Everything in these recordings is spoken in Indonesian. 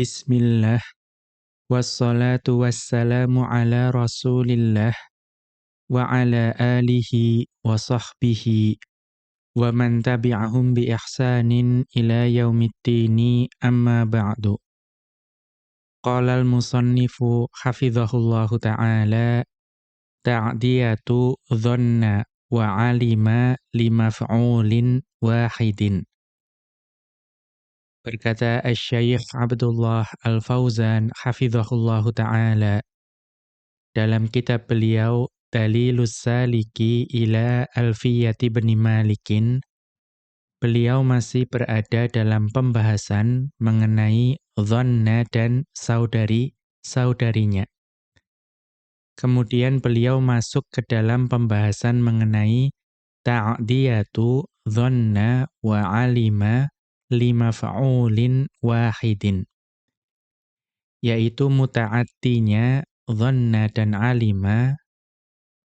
بسم الله والصلاة والسلام على رسول الله وعلى آله وصحبه ومن تبعهم بإحسان إلى يوم الدين أما بعد. قال المصنف حفظه الله تعالى تعدية ظن وعلم لمفعول واحدٍ. Berkata Syekh Abdullah Al-Fauzan hafizahullahu taala dalam kitab beliau Dalilus Saliki ila Alfiyati bin Malikin beliau masih berada dalam pembahasan mengenai dhanna dan saudari-saudarinya. Kemudian beliau masuk ke dalam pembahasan mengenai ta'diyatu dhanna wa alima lima fa'ulin wahidin. Yaitu muta'attinya dhanna dan alima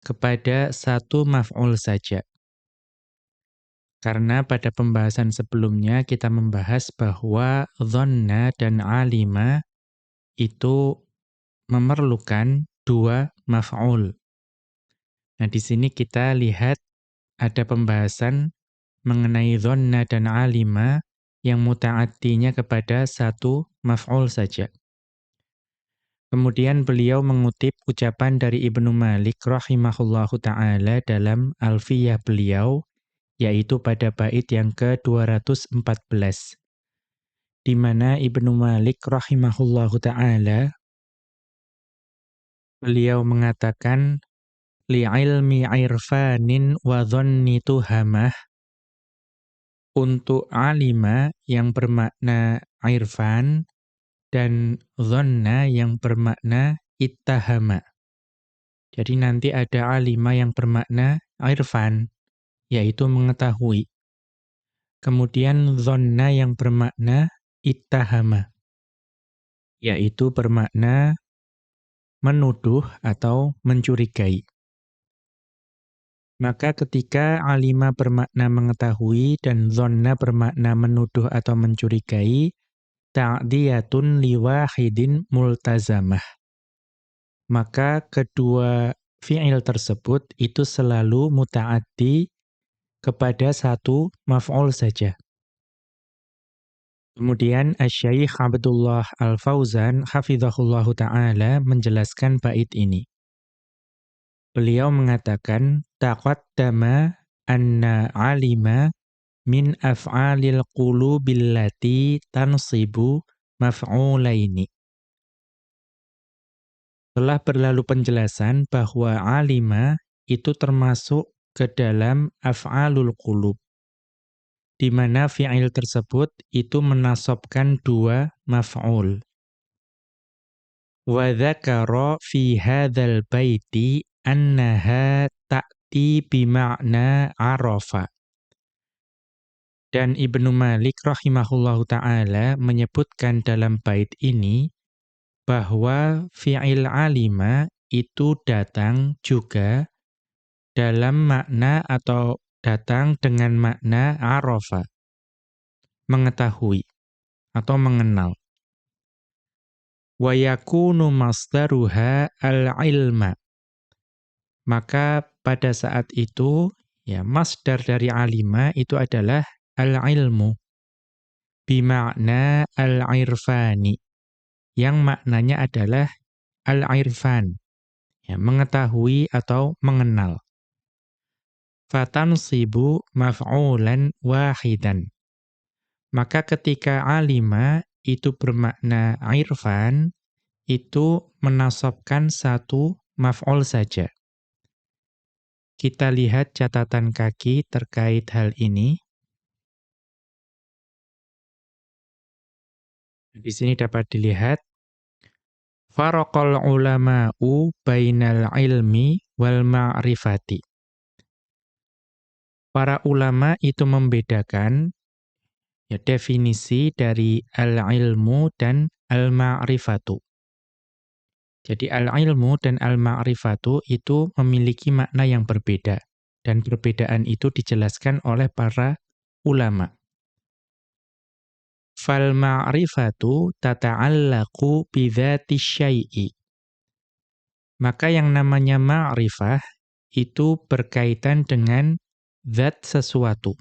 kepada satu maf'ul saja. Karena pada pembahasan sebelumnya kita membahas bahwa dhanna dan alima itu memerlukan dua maf'ul. Nah, di sini kita lihat ada pembahasan mengenai dhanna dan alima yang muta'attinya kepada satu maf'ul saja. Kemudian beliau mengutip ucapan dari Ibnu Malik rahimahullahu taala dalam Alfiyah beliau yaitu pada bait yang ke-214 di mana Ibnu Malik rahimahullahu taala beliau mengatakan li'ilmi irfanin wa dhanni tuhamah untuk alima yang bermakna irfan dan dhanna yang bermakna ittahama. Jadi nanti ada alima yang bermakna irfan, yaitu mengetahui. Kemudian dhanna yang bermakna ittahama, yaitu bermakna menuduh atau mencurigai. Maka ketika alima bermakna mengetahui dan zonna bermakna menuduh atau mencurigai, ta'diyatun liwahidin multazamah. Maka kedua fi'il tersebut itu selalu muta'addi kepada satu maf'ul saja. Kemudian Asy-Syaikh Abdullah Al-Fauzan hafizahullahu taala menjelaskan bait ini. Beliau mengatakan taqaddama anna alima min af'alil qulubil lati tansibu maf'ulaini. Telah berlalu penjelasan bahwa alima itu termasuk ke dalam af'alul qulub di mana fi'il tersebut itu menasobkan dua maf'ul. Wa dzakara fi hadzal baiti annaha ta'ti bima'na arafa. Dan Ibnu Malik rahimahullahu taala menyebutkan dalam bait ini bahwa fi'il alima itu datang juga dalam makna atau datang dengan makna arafa. Mengetahui atau mengenal. Wa yakunu masdaruha al-ilma maka pada saat itu ya masdar dari alima itu adalah al-ilmu. Bimakna al-irfani. Yang maknanya adalah al-irfan. Ya mengetahui atau mengenal. Fatansibu maf'ulan wahidan. Maka ketika alima itu bermakna irfan itu menasabkan satu maf'ul saja kita lihat catatan kaki terkait hal ini. Di sini dapat dilihat Faraqal ulama'u bainal ilmi wal ma'rifati. Para ulama itu membedakan ya definisi dari al-ilmu dan al-ma'rifatu. Jadi al-ilmu dan al-ma'rifatu itu memiliki makna yang berbeda. Dan perbedaan itu dijelaskan oleh para ulama. fal ma'rifatu tata'allaqu bidzati syai'i. Maka yang namanya ma'rifah itu berkaitan dengan zat sesuatu.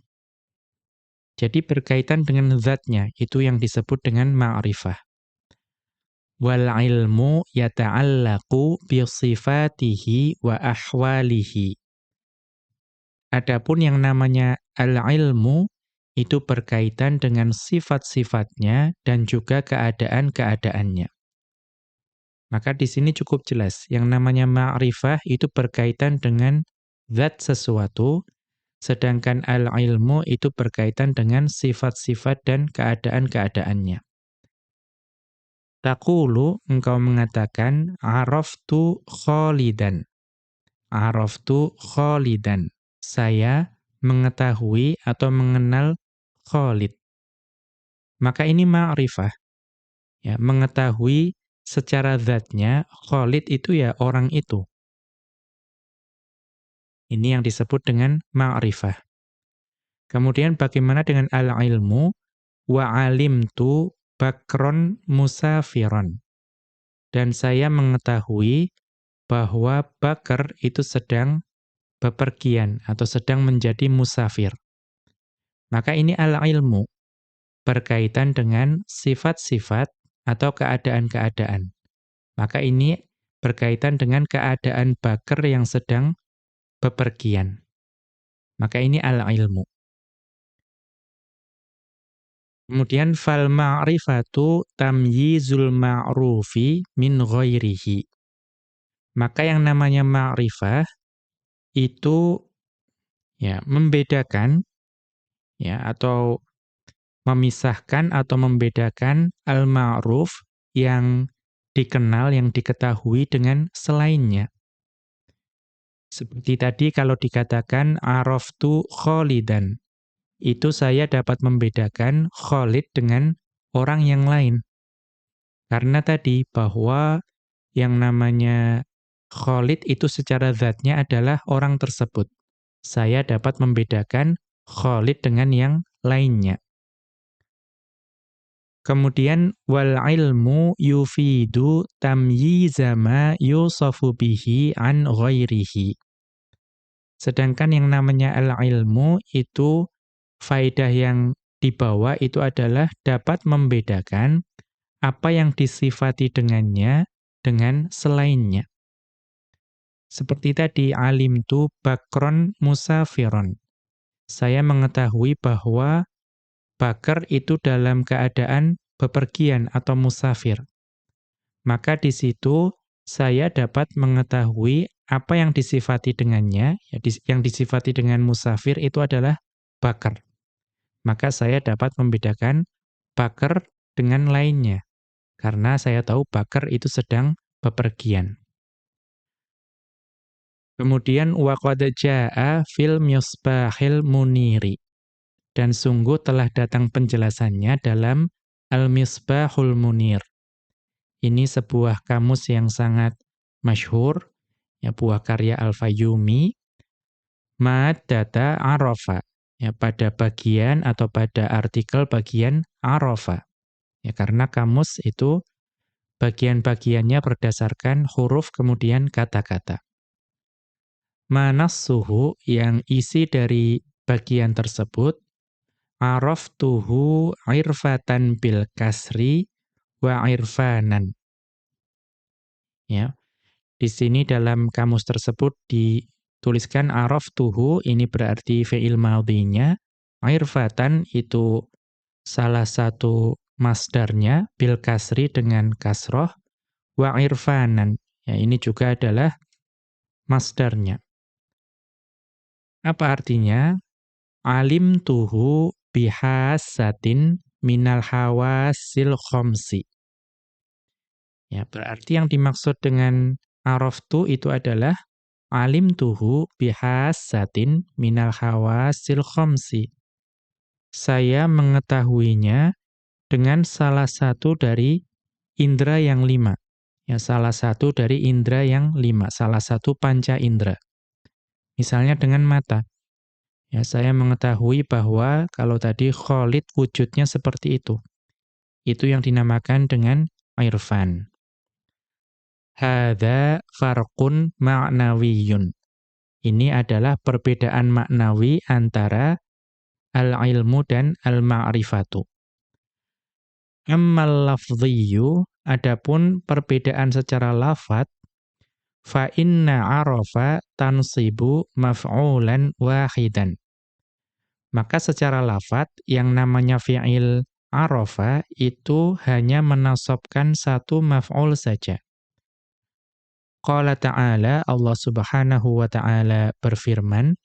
Jadi berkaitan dengan zatnya, itu yang disebut dengan ma'rifah. Wal ilmu yata'allaqu bi sifatihi wa ahwalihi. Adapun yang namanya al-ilmu itu berkaitan dengan sifat-sifatnya dan juga keadaan-keadaannya. Maka di sini cukup jelas, yang namanya ma'rifah itu berkaitan dengan zat sesuatu, sedangkan al-ilmu itu berkaitan dengan sifat-sifat dan keadaan-keadaannya. Takulu engkau mengatakan araftu kholidan. Araftu kholidan. Saya mengetahui atau mengenal Khalid. Maka ini ma'rifah. Ya, mengetahui secara zatnya Khalid itu ya orang itu. Ini yang disebut dengan ma'rifah. Kemudian bagaimana dengan al-ilmu? Wa alimtu bakron musafiron. Dan saya mengetahui bahwa Bakar itu sedang bepergian atau sedang menjadi musafir. Maka ini al-ilmu berkaitan dengan sifat-sifat atau keadaan-keadaan. Maka ini berkaitan dengan keadaan bakar yang sedang bepergian. Maka ini al-ilmu. Kemudian fal ma'rifatu tamyizul ma'rufi min ghairihi. Maka yang namanya ma'rifah itu ya membedakan ya atau memisahkan atau membedakan al-ma'ruf yang dikenal yang diketahui dengan selainnya. Seperti tadi kalau dikatakan araftu Khalidan, itu saya dapat membedakan Khalid dengan orang yang lain. Karena tadi bahwa yang namanya Khalid itu secara zatnya adalah orang tersebut. Saya dapat membedakan Khalid dengan yang lainnya. Kemudian wal ilmu yufidu tamyiza ma yusafu bihi an ghairihi. Sedangkan yang namanya al ilmu itu faidah yang dibawa itu adalah dapat membedakan apa yang disifati dengannya dengan selainnya. Seperti tadi alim tu bakron musafiron saya mengetahui bahwa Bakar itu dalam keadaan bepergian atau musafir. Maka di situ saya dapat mengetahui apa yang disifati dengannya, ya, yang disifati dengan musafir itu adalah Bakar. Maka saya dapat membedakan Bakar dengan lainnya. Karena saya tahu Bakar itu sedang bepergian. Kemudian waqad fil misbahil muniri. Dan sungguh telah datang penjelasannya dalam Al-Misbahul Munir. Ini sebuah kamus yang sangat masyhur, ya buah karya Al-Fayyumi. Mad data Arafa, ya pada bagian atau pada artikel bagian Arafa. Ya karena kamus itu bagian-bagiannya berdasarkan huruf kemudian kata-kata manassuhu yang isi dari bagian tersebut araftuhu irfatan bil kasri wa irfanan. Ya. Di sini dalam kamus tersebut dituliskan araftuhu ini berarti fi'il madhinya, irfatan itu salah satu masdarnya bil kasri dengan kasroh wa irfanan. Ya, ini juga adalah masdarnya. Apa artinya? Alim tuhu bihasatin minal hawasil khomsi. Ya, berarti yang dimaksud dengan araftu itu adalah alim tuhu bihasatin minal hawasil khomsi. Saya mengetahuinya dengan salah satu dari indera yang lima. Ya, salah satu dari indera yang lima, salah satu panca indera. Misalnya dengan mata. Ya, saya mengetahui bahwa kalau tadi Khalid wujudnya seperti itu. Itu yang dinamakan dengan irfan. Hada farqun ma'nawiyun. Ini adalah perbedaan maknawi antara al-ilmu dan al-ma'rifatu. Ammal lafdhiyu, adapun perbedaan secara lafat, fa inna arafa tansibu maf'ulan wahidan. Maka secara lafat yang namanya fi'il arafa itu hanya menasabkan satu maf'ul saja. Qala ta'ala, Allah subhanahu wa ta'ala berfirman,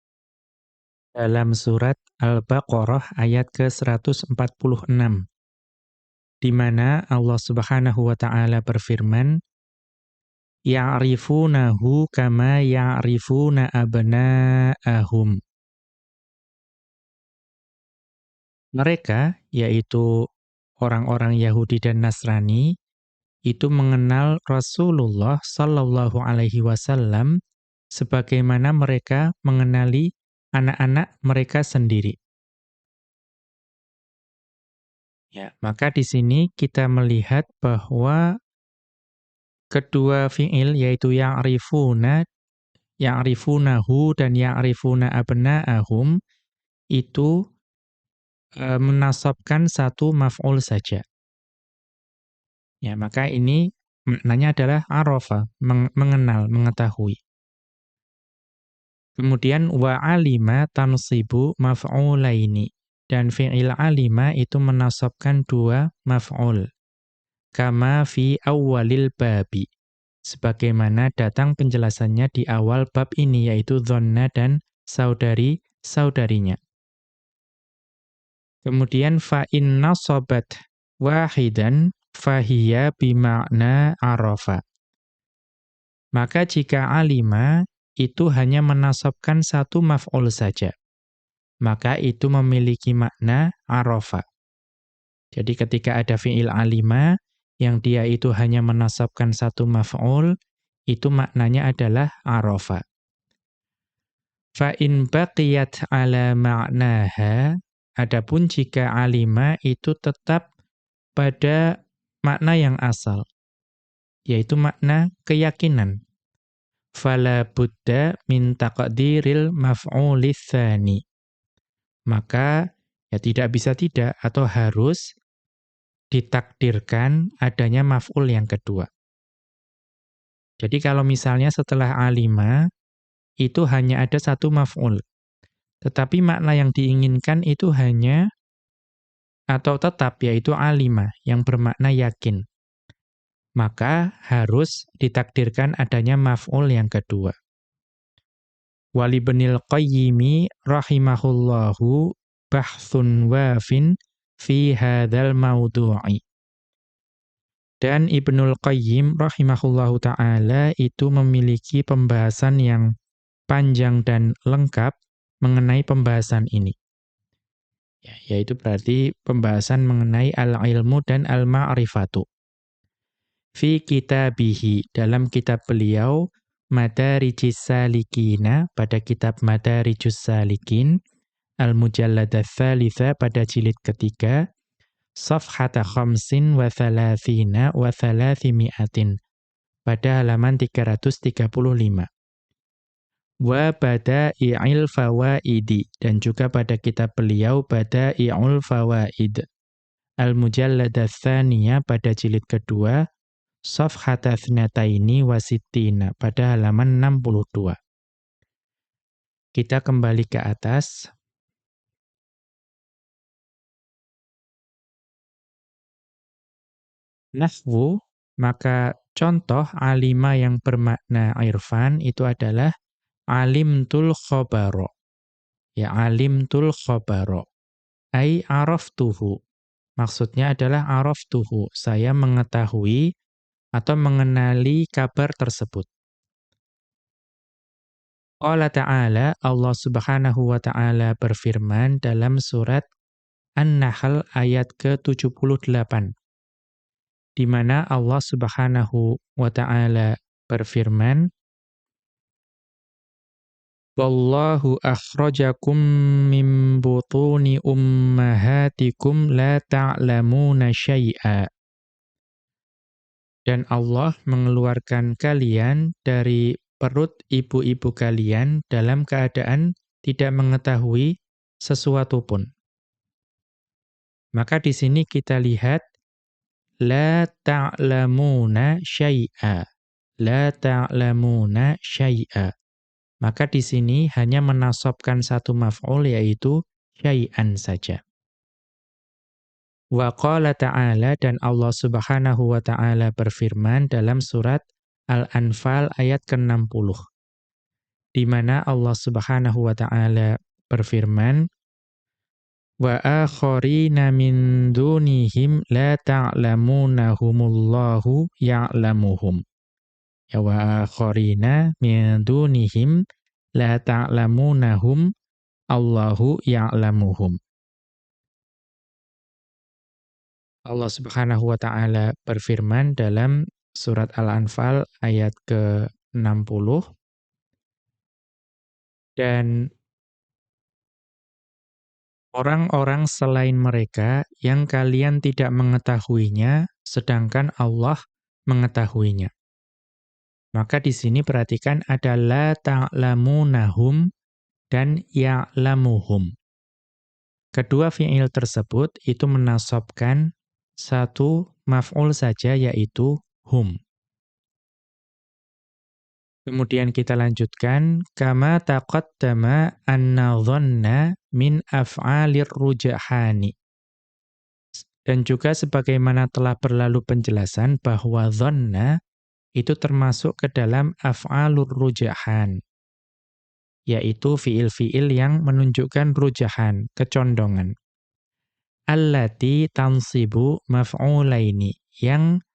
dalam surat Al-Baqarah ayat ke-146, di mana Allah subhanahu wa ta'ala berfirman, Ya'rifunahu kama ya'rifuna abna'ahum. Mereka, yaitu orang-orang Yahudi dan Nasrani, itu mengenal Rasulullah Sallallahu Alaihi Wasallam sebagaimana mereka mengenali anak-anak mereka sendiri. Ya, maka di sini kita melihat bahwa kedua fiil yaitu yang ya'rifuna, ya'rifunahu dan ya'rifuna abna'ahum itu e, menasabkan satu maf'ul saja. Ya, maka ini maknanya adalah arafa, meng mengenal, mengetahui. Kemudian wa alima tansibu maf'ulaini. Dan fi'il alima itu menasabkan dua maf'ul. Kama fi awwalil babi. Sebagaimana datang penjelasannya di awal bab ini yaitu dhanna dan saudari-saudarinya. Kemudian fa in nasabat wahidan fahiya bima'na arafa. Maka jika alima itu hanya menasabkan satu maf'ul saja, maka itu memiliki makna arafa. Jadi ketika ada fi'il alima, yang dia itu hanya menasabkan satu maf'ul, itu maknanya adalah arafa. Fa'in baqiyat ala ma'naha, adapun jika alima itu tetap pada makna yang asal, yaitu makna keyakinan. Fala buddha min taqdiril maf'uli tsani. Maka ya tidak bisa tidak atau harus ditakdirkan adanya maf'ul yang kedua. Jadi kalau misalnya setelah alima itu hanya ada satu maf'ul. Tetapi makna yang diinginkan itu hanya atau tetap yaitu alima yang bermakna yakin. Maka harus ditakdirkan adanya maf'ul yang kedua. Wali benil qayyimi rahimahullahu bahthun wafin fi hadal maudu'i. Dan Ibnul Qayyim rahimahullahu ta'ala itu memiliki pembahasan yang panjang dan lengkap mengenai pembahasan ini. Ya, yaitu berarti pembahasan mengenai al-ilmu dan al-ma'rifatu. Fi kitabihi, dalam kitab beliau, Madarijis Salikina, pada kitab Madarijus Salikin, Al-Mujalladah Thalitha pada jilid ketiga, Safhata khamsin wa thalathina wa thalathimiatin, pada halaman 335 wa bada'i'il fawaidi. Dan juga pada kitab beliau bada'i'ul fawaid. Al-mujallad tsaniyah pada jilid kedua safhata thnataini wasittina pada halaman 62 kita kembali ke atas. Nahwu maka contoh alima yang bermakna irfan itu adalah alimtul khabaro. Ya alimtul khabaro. Ai araftuhu. Maksudnya adalah araftuhu. Saya mengetahui atau mengenali kabar tersebut. Allah Ta'ala, Allah Subhanahu wa Ta'ala berfirman dalam surat An-Nahl ayat ke-78. Di mana Allah Subhanahu wa Ta'ala berfirman, Wallahu akhrajakum min butuni ummahatikum la ta'lamuna syai'a. Dan Allah mengeluarkan kalian dari perut ibu-ibu kalian dalam keadaan tidak mengetahui sesuatu pun. Maka di sini kita lihat la ta'lamuna syai'a. La ta'lamuna syai'a. Maka di sini hanya menasobkan satu maf'ul yaitu syai'an saja. Wa qala ta'ala dan Allah Subhanahu wa taala berfirman dalam surat Al-Anfal ayat ke-60. Di mana Allah Subhanahu wa taala berfirman wa akharina min dunihim la ta'lamunahumullahu ya'lamuhum. Ya wa akharina min dunihim la ta'lamunahum Allahu ya'lamuhum. Allah Subhanahu wa taala berfirman dalam surat Al-Anfal ayat ke-60 dan orang-orang selain mereka yang kalian tidak mengetahuinya sedangkan Allah mengetahuinya. Maka di sini perhatikan ada la ta'lamunahum dan ya'lamuhum. Kedua fi'il tersebut itu menasobkan satu maf'ul saja yaitu hum. Kemudian kita lanjutkan kama taqaddama anna dhanna min af'alir rujahani. Dan juga sebagaimana telah berlalu penjelasan bahwa dhanna itu termasuk ke dalam af'alur rujahan, yaitu fiil-fiil yang menunjukkan rujahan, kecondongan. Allati tansibu maf'ulaini, yang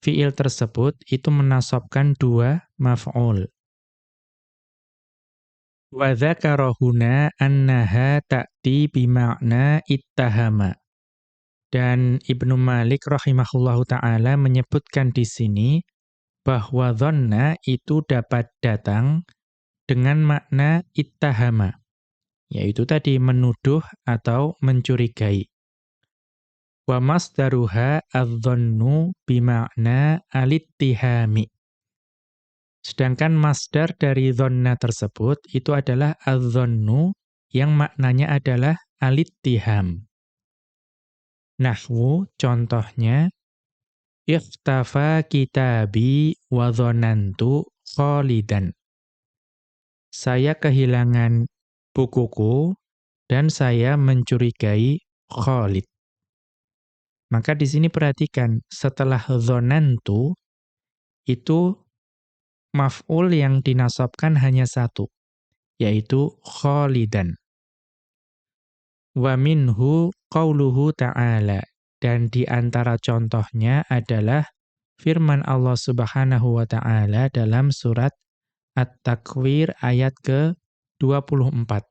fiil tersebut itu menasobkan dua maf'ul. Wa dzakara huna annaha ta'ti bima'na ittahama. Dan Ibnu Malik rahimahullahu taala menyebutkan di sini bahwa dhanna itu dapat datang dengan makna ittahama, yaitu tadi menuduh atau mencurigai. Wa masdaruha adh-dhannu bima'na alittihami. Sedangkan masdar dari dhanna tersebut itu adalah adh-dhannu yang maknanya adalah alittiham. Nahwu contohnya Ikhtafa kitabi wa dhonantu kholidan. Saya kehilangan bukuku dan saya mencurigai Khalid. Maka di sini perhatikan, setelah dhonantu, itu maf'ul yang dinasabkan hanya satu, yaitu kholidan. Wa minhu qawluhu ta'ala. Dan di antara contohnya adalah firman Allah Subhanahu wa taala dalam surat At-Takwir ayat ke-24.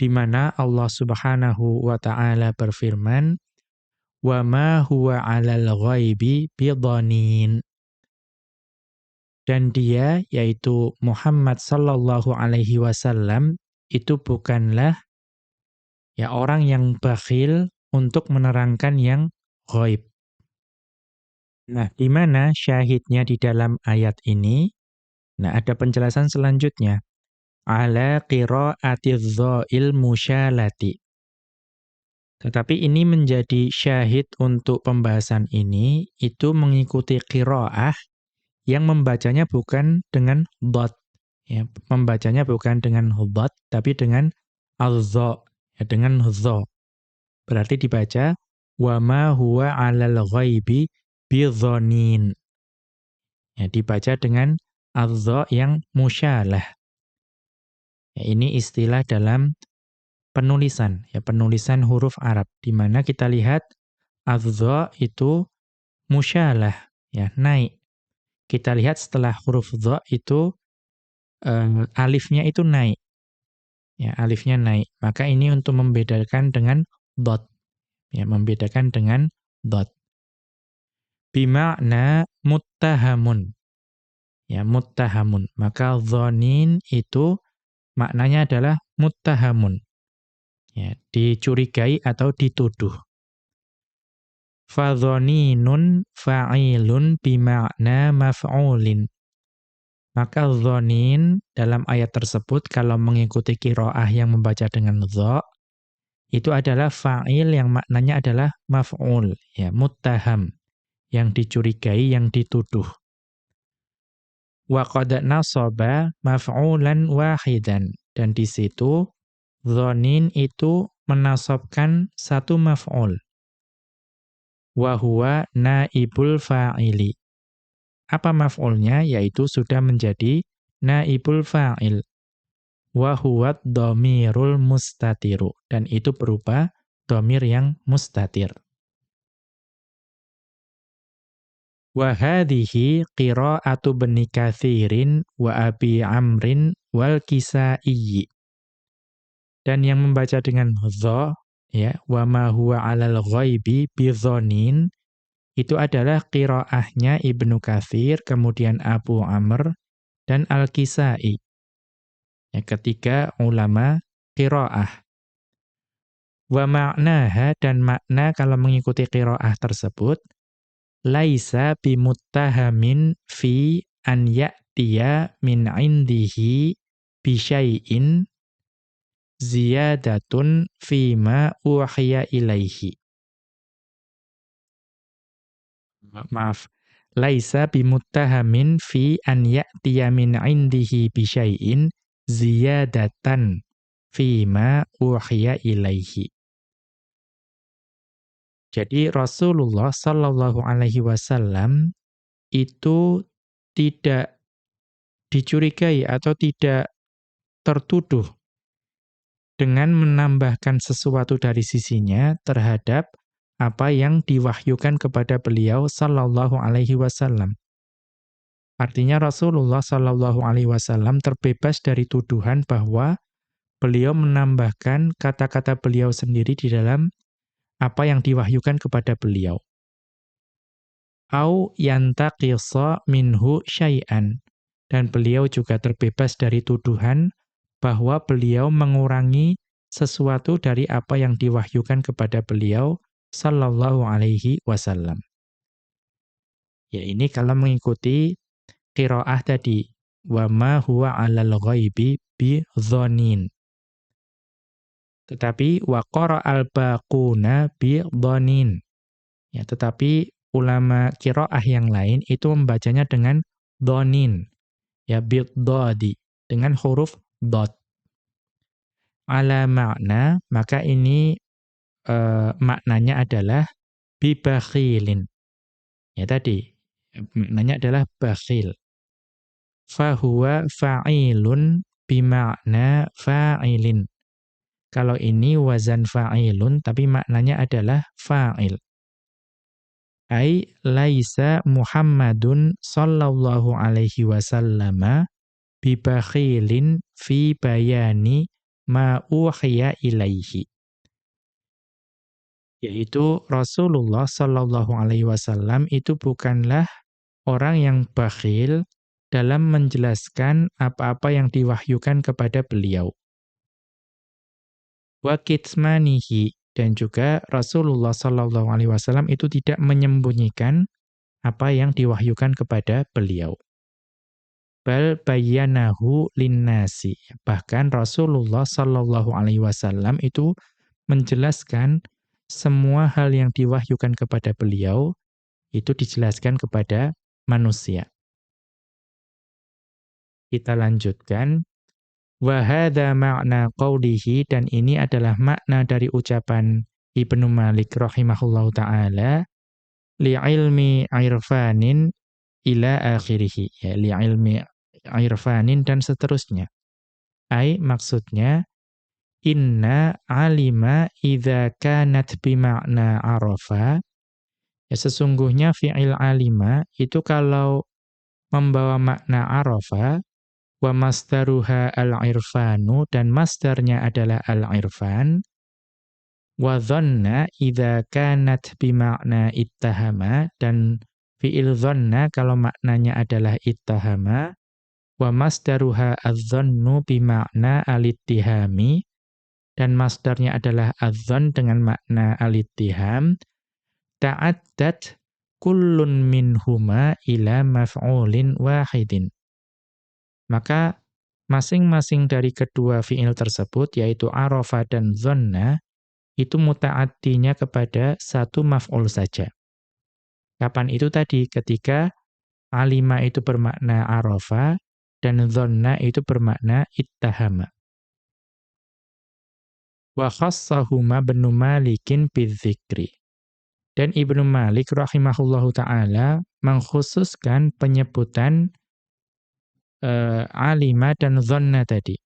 Di mana Allah Subhanahu wa taala berfirman, "Wa ma huwa 'alal ghaibi bidhanin." Dan dia yaitu Muhammad sallallahu alaihi wasallam itu bukanlah ya orang yang bakhil untuk menerangkan yang ghaib. Nah, di mana syahidnya di dalam ayat ini? Nah, ada penjelasan selanjutnya. Ala qira'atiz dha'il musyalati. Tetapi ini menjadi syahid untuk pembahasan ini, itu mengikuti qira'ah yang membacanya bukan dengan dot. Ya, membacanya bukan dengan dot, tapi dengan al ya, dengan dha. Berarti dibaca wa ma huwa 'alal ghaibi bidhanin. Ya, dibaca dengan adza yang musyalah. Ya, ini istilah dalam penulisan, ya penulisan huruf Arab di mana kita lihat adza itu musyalah, ya naik. Kita lihat setelah huruf dha itu uh, alifnya itu naik. Ya, alifnya naik. Maka ini untuk membedakan dengan dot. Ya, membedakan dengan dot. Bima'na muttahamun. Ya, muttahamun. Maka dhonin itu maknanya adalah muttahamun. Ya, dicurigai atau dituduh. Fadhoninun fa'ilun bima'na maf'ulin. Maka dhonin dalam ayat tersebut kalau mengikuti kiroah yang membaca dengan dho, itu adalah fa'il yang maknanya adalah maf'ul, ya, muttaham, yang dicurigai, yang dituduh. Wa qad nasaba maf'ulan wahidan. Dan di situ dhonin itu menasobkan satu maf'ul. Wa huwa naibul fa'ili. Apa maf'ulnya? Yaitu sudah menjadi naibul fa'il. Wa huwa dhamirul mustatiru. Dan itu berupa dhamir yang mustatir. Wa hadhihi qira'atu bani kathirin wa abi amrin wal kisaiyi. Dan yang membaca dengan dha ya wa ma huwa 'alal ghaibi bidhonin itu adalah qiraahnya Ibnu Katsir, kemudian Abu Amr dan Al-Kisai. Ya, ketiga ulama qiraah. Wa ma'naha dan makna kalau mengikuti qiraah tersebut laisa bimuttahamin fi an ya'tiya min indihi bisyai'in ziyadatun fima uhiya ilaihi. Maaf. Laisa bimuttahamin fi an ya'tiya min indihi bisyai'in ziyadatan fima uhiya ilaihi. Jadi Rasulullah Shallallahu Alaihi Wasallam itu tidak dicurigai atau tidak tertuduh dengan menambahkan sesuatu dari sisinya terhadap apa yang diwahyukan kepada beliau Shallallahu Alaihi Wasallam. Artinya Rasulullah Shallallahu Alaihi Wasallam terbebas dari tuduhan bahwa beliau menambahkan kata-kata beliau sendiri di dalam apa yang diwahyukan kepada beliau. Au yantaqisa minhu syai'an. Dan beliau juga terbebas dari tuduhan bahwa beliau mengurangi sesuatu dari apa yang diwahyukan kepada beliau sallallahu alaihi wasallam. Ya ini kalau mengikuti qiraah tadi wa ma huwa 'alal ghaibi bi dhonin. Tetapi waqara al-baquna bi dhanin. Ya, tetapi ulama qiraah yang lain itu membacanya dengan dhanin. Ya bi dhadi dengan huruf dot. Ala makna, maka ini e, maknanya adalah bi bakhilin. Ya tadi maknanya adalah bakhil. Fahuwa fa'ilun bima'na fa'ilin. Kalau ini wazan fa'ilun, tapi maknanya adalah fa'il. Ai laisa Muhammadun sallallahu alaihi wasallama bibakhilin fi bayani ma uhiya ilaihi. Yaitu Rasulullah sallallahu alaihi wasallam itu bukanlah orang yang bakhil dalam menjelaskan apa-apa yang diwahyukan kepada beliau wa kitmanihi dan juga Rasulullah sallallahu alaihi wasallam itu tidak menyembunyikan apa yang diwahyukan kepada beliau. Bal bayyanahu linnasi. Bahkan Rasulullah sallallahu alaihi wasallam itu menjelaskan semua hal yang diwahyukan kepada beliau itu dijelaskan kepada manusia. Kita lanjutkan. Wa hadha ma'na qawlihi dan ini adalah makna dari ucapan Ibnu Malik rahimahullahu taala li ilmi irfanin ila akhirih ya li ilmi irfanin dan seterusnya. Ai maksudnya inna alima idza kanat bima'na arafa. Ya sesungguhnya fi'il alima itu kalau membawa makna arafa wa masdaruha al-irfanu dan masdarnya adalah al-irfan. Wa dhanna idza kanat bima'na ittahama dan fi'il dhanna kalau maknanya adalah ittahama. Wa masdaruha adh-dhannu bima'na al-ittihami dan masdarnya adalah adh dengan makna al-ittiham. Ta'addat kullun minhuma ila maf'ulin wahidin maka masing-masing dari kedua fiil tersebut yaitu arafa dan dhanna itu muta'addinya kepada satu maf'ul saja kapan itu tadi ketika alima itu bermakna arafa dan dhanna itu bermakna ittahama. Wa khassahuma Ibnu Malikin bidzikri. Dan Ibnu Malik rahimahullahu taala mengkhususkan penyebutan uh, alima dan dhanna tadi.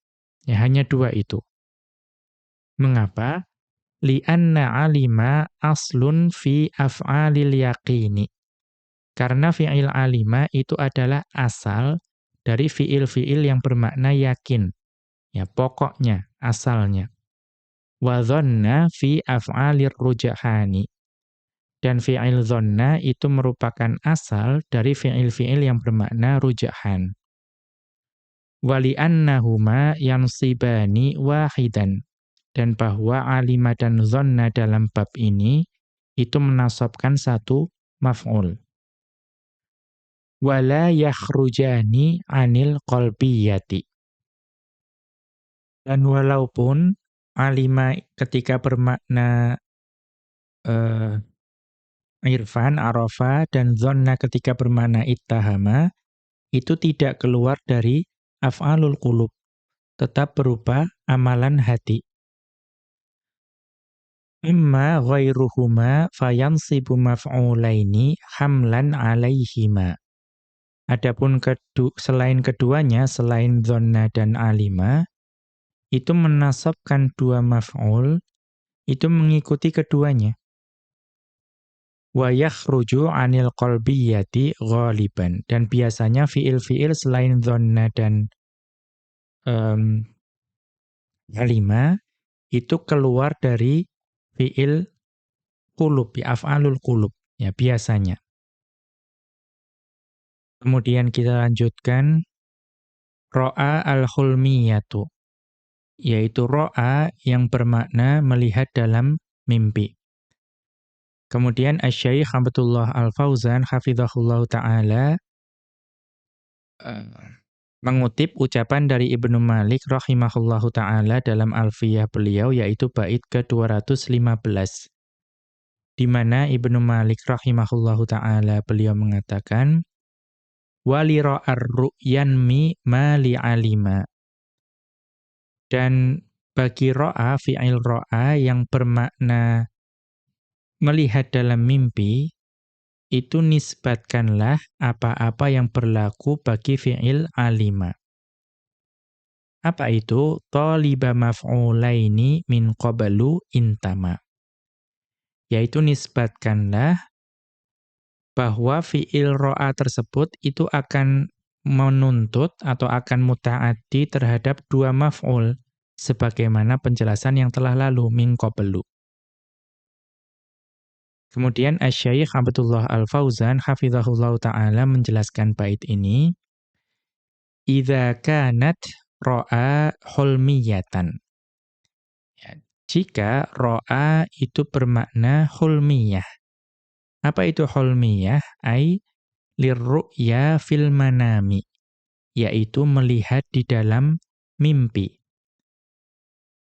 Ya hanya dua itu. Mengapa? Lianna alima aslun fi af'alil yaqini. Karena fi'il alima itu adalah asal dari fiil-fiil yang bermakna yakin. Ya, pokoknya, asalnya. Wa dhanna fi af'alir rujahani. Dan fi'il dhanna itu merupakan asal dari fiil-fiil yang bermakna rujahan. Wali annahuma yansibani wahidan. Dan bahwa alima dan dhanna dalam bab ini itu menasabkan satu maf'ul wala yakhrujani anil qalbiyati. Dan walaupun alima ketika bermakna uh, irfan, arafa, dan zonna ketika bermakna ittahama, itu tidak keluar dari af'alul qulub, tetap berupa amalan hati. Imma ghairuhuma fayansibu maf'ulaini hamlan alaihima. Adapun kedu, selain keduanya, selain zonna dan alima, itu menasabkan dua maf'ul, itu mengikuti keduanya. Wa yakhruju anil qalbiyati ghaliban. Dan biasanya fiil-fiil selain zonna dan um, alima, itu keluar dari fiil kulub, ya, af'alul kulub, ya biasanya. Kemudian kita lanjutkan ro'a al-hulmiyatu yaitu ro'a yang bermakna melihat dalam mimpi. Kemudian Asy-Syaikh Abdullah Al-Fauzan hafizahullah taala uh, mengutip ucapan dari Ibnu Malik rahimahullahu taala dalam Alfiyah beliau yaitu bait ke-215 di mana Ibnu Malik rahimahullahu taala beliau mengatakan wali ra'ar ru'yanmi ma alima. Dan bagi ro'a, fi'il ro'a yang bermakna melihat dalam mimpi, itu nisbatkanlah apa-apa yang berlaku bagi fi'il alima. Apa itu? Taliba maf'ulaini min qabalu intama. Yaitu nisbatkanlah bahwa fi'il ro'a tersebut itu akan menuntut atau akan muta'ati terhadap dua maf'ul sebagaimana penjelasan yang telah lalu min qablu. Kemudian Asy-Syaikh Abdullah Al-Fauzan hafizahullah taala menjelaskan bait ini idza kanat ra'a hulmiyatan. Ya, jika ra'a itu bermakna hulmiyah apa itu holmiyah? Ai lirru'ya fil manami. Yaitu melihat di dalam mimpi.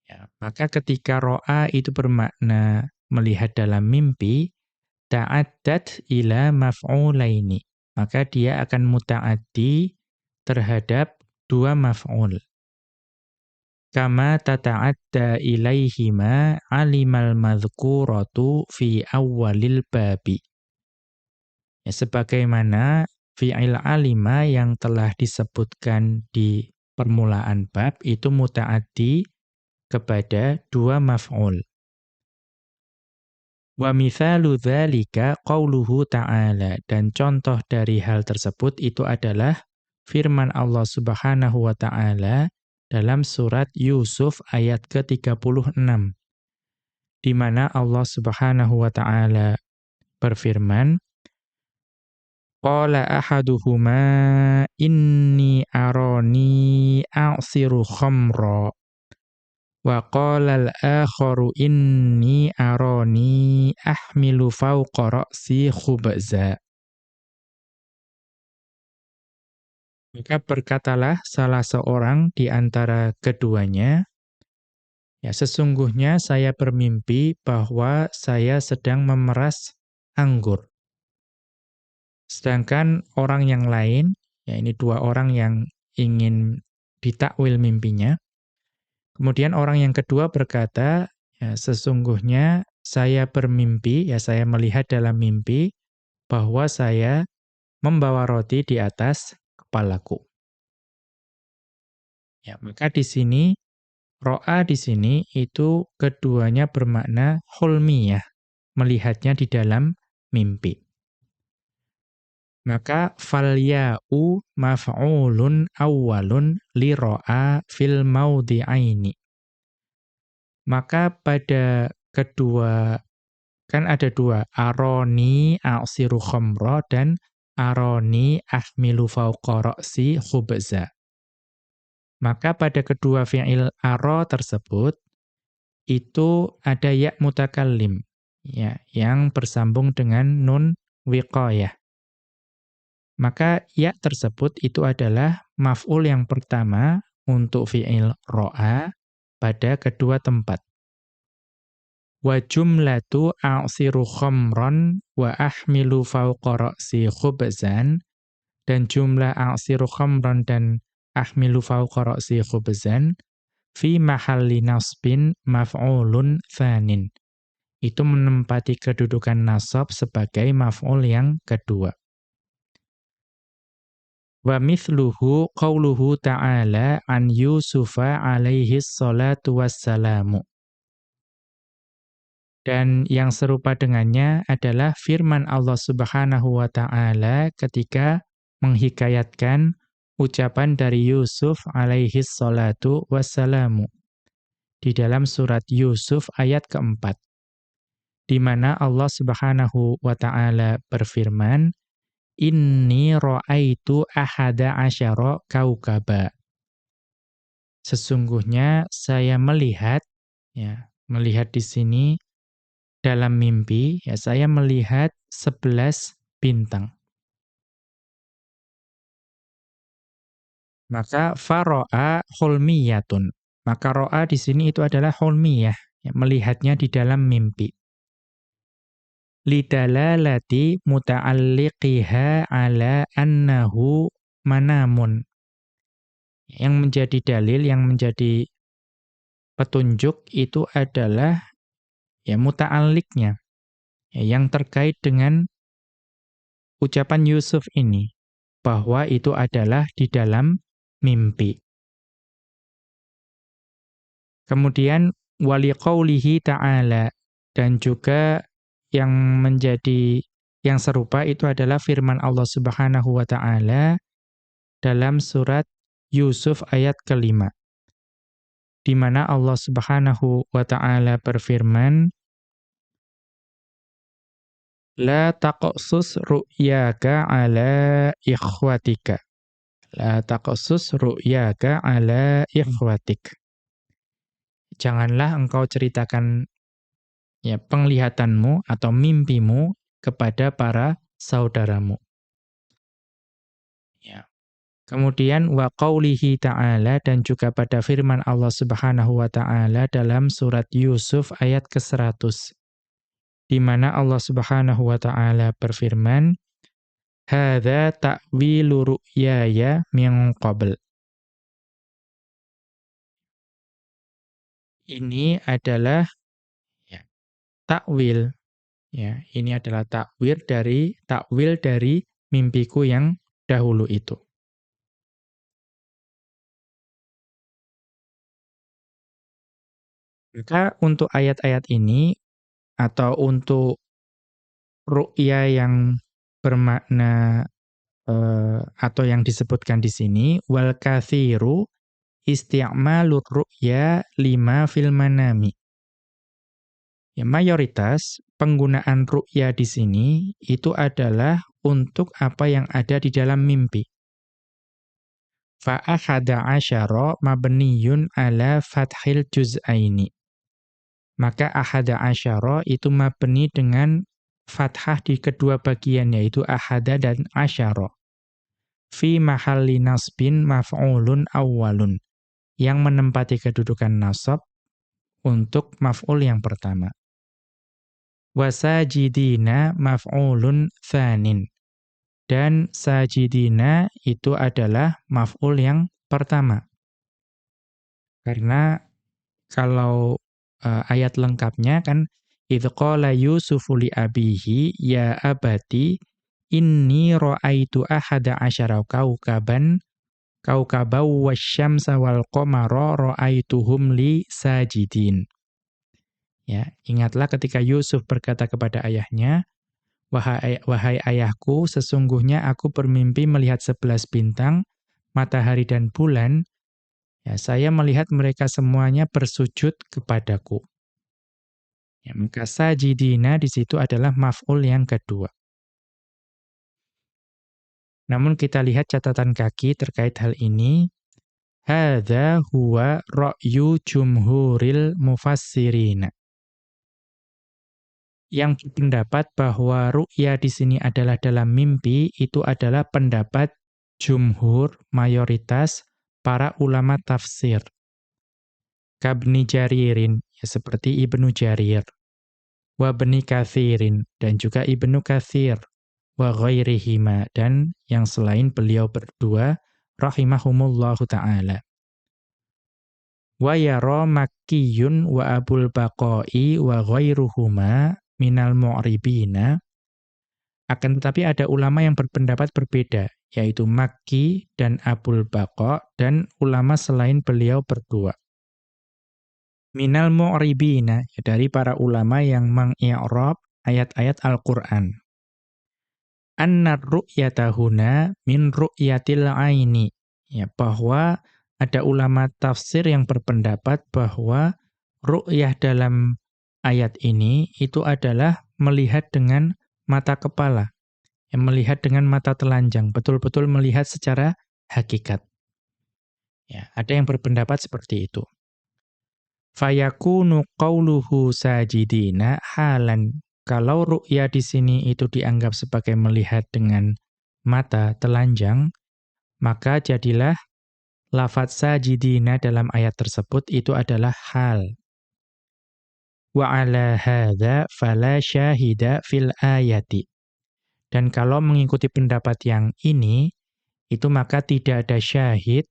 Ya, maka ketika ro'a itu bermakna melihat dalam mimpi, ta'addat ila maf'ulaini. Maka dia akan muta'addi terhadap dua maf'ul. Kama tata'adda ilaihima alimal madhkuratu fi awalil babi. Ya, sebagaimana fi'il alima yang telah disebutkan di permulaan bab itu muta'addi kepada dua maf'ul. Wa mithalu dzalika qauluhu ta'ala dan contoh dari hal tersebut itu adalah firman Allah Subhanahu wa taala dalam surat Yusuf ayat ke-36 di mana Allah Subhanahu wa taala berfirman Qala ahaduhuma inni arani a'siru khamra. Wa qala al-akharu inni arani ahmilu fawqa ra'si khubza. Maka berkatalah salah seorang di antara keduanya, Ya, sesungguhnya saya bermimpi bahwa saya sedang memeras anggur. Sedangkan orang yang lain, ya ini dua orang yang ingin ditakwil mimpinya. Kemudian orang yang kedua berkata, ya, sesungguhnya saya bermimpi, ya saya melihat dalam mimpi bahwa saya membawa roti di atas kepalaku. Ya, maka di sini Ro'a di sini itu keduanya bermakna hulmiyah, melihatnya di dalam mimpi. Maka falya'u maf'ulun awwalun li ro'a fil maudhi'aini. Maka pada kedua kan ada dua, aroni a'siru khamra dan aroni ahmilu fawqa ra'si khubza. Maka pada kedua fi'il aro tersebut, itu ada ya mutakallim, ya, yang bersambung dengan nun wiqayah. Maka ya tersebut itu adalah maf'ul yang pertama untuk fi'il ro'a pada kedua tempat. Wa jumlatu a'siru khamran wa ahmilu fawqa ra'si khubzan dan jumlah a'siru khamran dan ahmilu fawqa ra'si khubzan fi mahalli nasbin maf'ulun thanin. Itu menempati kedudukan nasab sebagai maf'ul yang kedua. Wa mithluhu qawluhu ta'ala an Yusufa alaihi salatu wassalamu. Dan yang serupa dengannya adalah firman Allah Subhanahu wa taala ketika menghikayatkan ucapan dari Yusuf alaihi salatu wassalamu di dalam surat Yusuf ayat keempat di mana Allah Subhanahu wa taala berfirman inni ra'aitu ahada asyara kaukaba sesungguhnya saya melihat ya melihat di sini dalam mimpi ya saya melihat sebelas bintang Maka faro'a hulmiyatun. Maka ro'a di sini itu adalah hulmiyah, ya, melihatnya di dalam mimpi. Lidalalati muta'alliqiha ala annahu manamun. Yang menjadi dalil, yang menjadi petunjuk itu adalah ya muta'alliqnya. Ya, yang terkait dengan ucapan Yusuf ini bahwa itu adalah di dalam mimpi. Kemudian wali ta'ala dan juga yang menjadi yang serupa itu adalah firman Allah Subhanahu wa taala dalam surat Yusuf ayat kelima. Di mana Allah Subhanahu wa taala berfirman La taqsus ru'yaka ala ikhwatika La taqsus ru'yaka ala ikhwatik. Janganlah engkau ceritakan ya penglihatanmu atau mimpimu kepada para saudaramu. Ya. Kemudian wa qaulihi ta'ala dan juga pada firman Allah Subhanahu wa taala dalam surat Yusuf ayat ke-100 di mana Allah Subhanahu wa taala berfirman Hadza ta'wilu ru'yaya min qabl. Ini adalah takwil ya, ini adalah takwil dari takwil dari mimpiku yang dahulu itu. Maka untuk ayat-ayat ini atau untuk ru'ya yang bermakna uh, atau yang disebutkan di sini wal kathiru isti'malur ru'ya lima fil manami. Ya mayoritas penggunaan ru'ya di sini itu adalah untuk apa yang ada di dalam mimpi. Fa'ahada asyara mabniyun ala fathil juz'aini. Maka ahada asyara itu mabni dengan fathah di kedua bagian yaitu ahada dan asyara. Fi mahalli nasbin maf'ulun awwalun. Yang menempati kedudukan nasab untuk maf'ul yang pertama. Wasajidina maf'ulun thanin. Dan sajidina itu adalah maf'ul yang pertama. Karena kalau uh, ayat lengkapnya kan idz qala yusufu li abihi ya abati inni ra'aitu ahada asyara kaukaban kaukabaw wasyamsa wal qamara ra'aituhum li sajidin. Ya, ingatlah ketika Yusuf berkata kepada ayahnya, Wahai, wahai ayahku, sesungguhnya aku bermimpi melihat sebelas bintang, matahari dan bulan. Ya, saya melihat mereka semuanya bersujud kepadaku. Ya, maka sajidina di situ adalah maf'ul yang kedua. Namun kita lihat catatan kaki terkait hal ini. Hadza huwa ra'yu jumhuril mufassirina yang berpendapat bahwa ru'ya di sini adalah dalam mimpi itu adalah pendapat jumhur mayoritas para ulama tafsir. Kabni Jaririn, ya seperti Ibnu Jarir. Wa bni Kathirin, dan juga Ibnu Kathir. Wa ghairihima, dan yang selain beliau berdua, rahimahumullahu ta'ala. Wa yara makkiyun wa abul baqai wa ghairuhuma minal mu'ribina akan tetapi ada ulama yang berpendapat berbeda yaitu Makki dan Abul Baqa dan ulama selain beliau berdua. Minal mu'ribina ya, dari para ulama yang mengi'rab ayat-ayat Al-Qur'an. Annar ru'yata huna min ru'yatil aini ya bahwa ada ulama tafsir yang berpendapat bahwa ru'yah dalam ayat ini itu adalah melihat dengan mata kepala, yang melihat dengan mata telanjang, betul-betul melihat secara hakikat. Ya, ada yang berpendapat seperti itu. Fayakunu qauluhu sajidina halan. Kalau ru'ya di sini itu dianggap sebagai melihat dengan mata telanjang, maka jadilah lafaz sajidina dalam ayat tersebut itu adalah hal Wa ala hadza fala syahida fil ayati. Dan kalau mengikuti pendapat yang ini, itu maka tidak ada syahid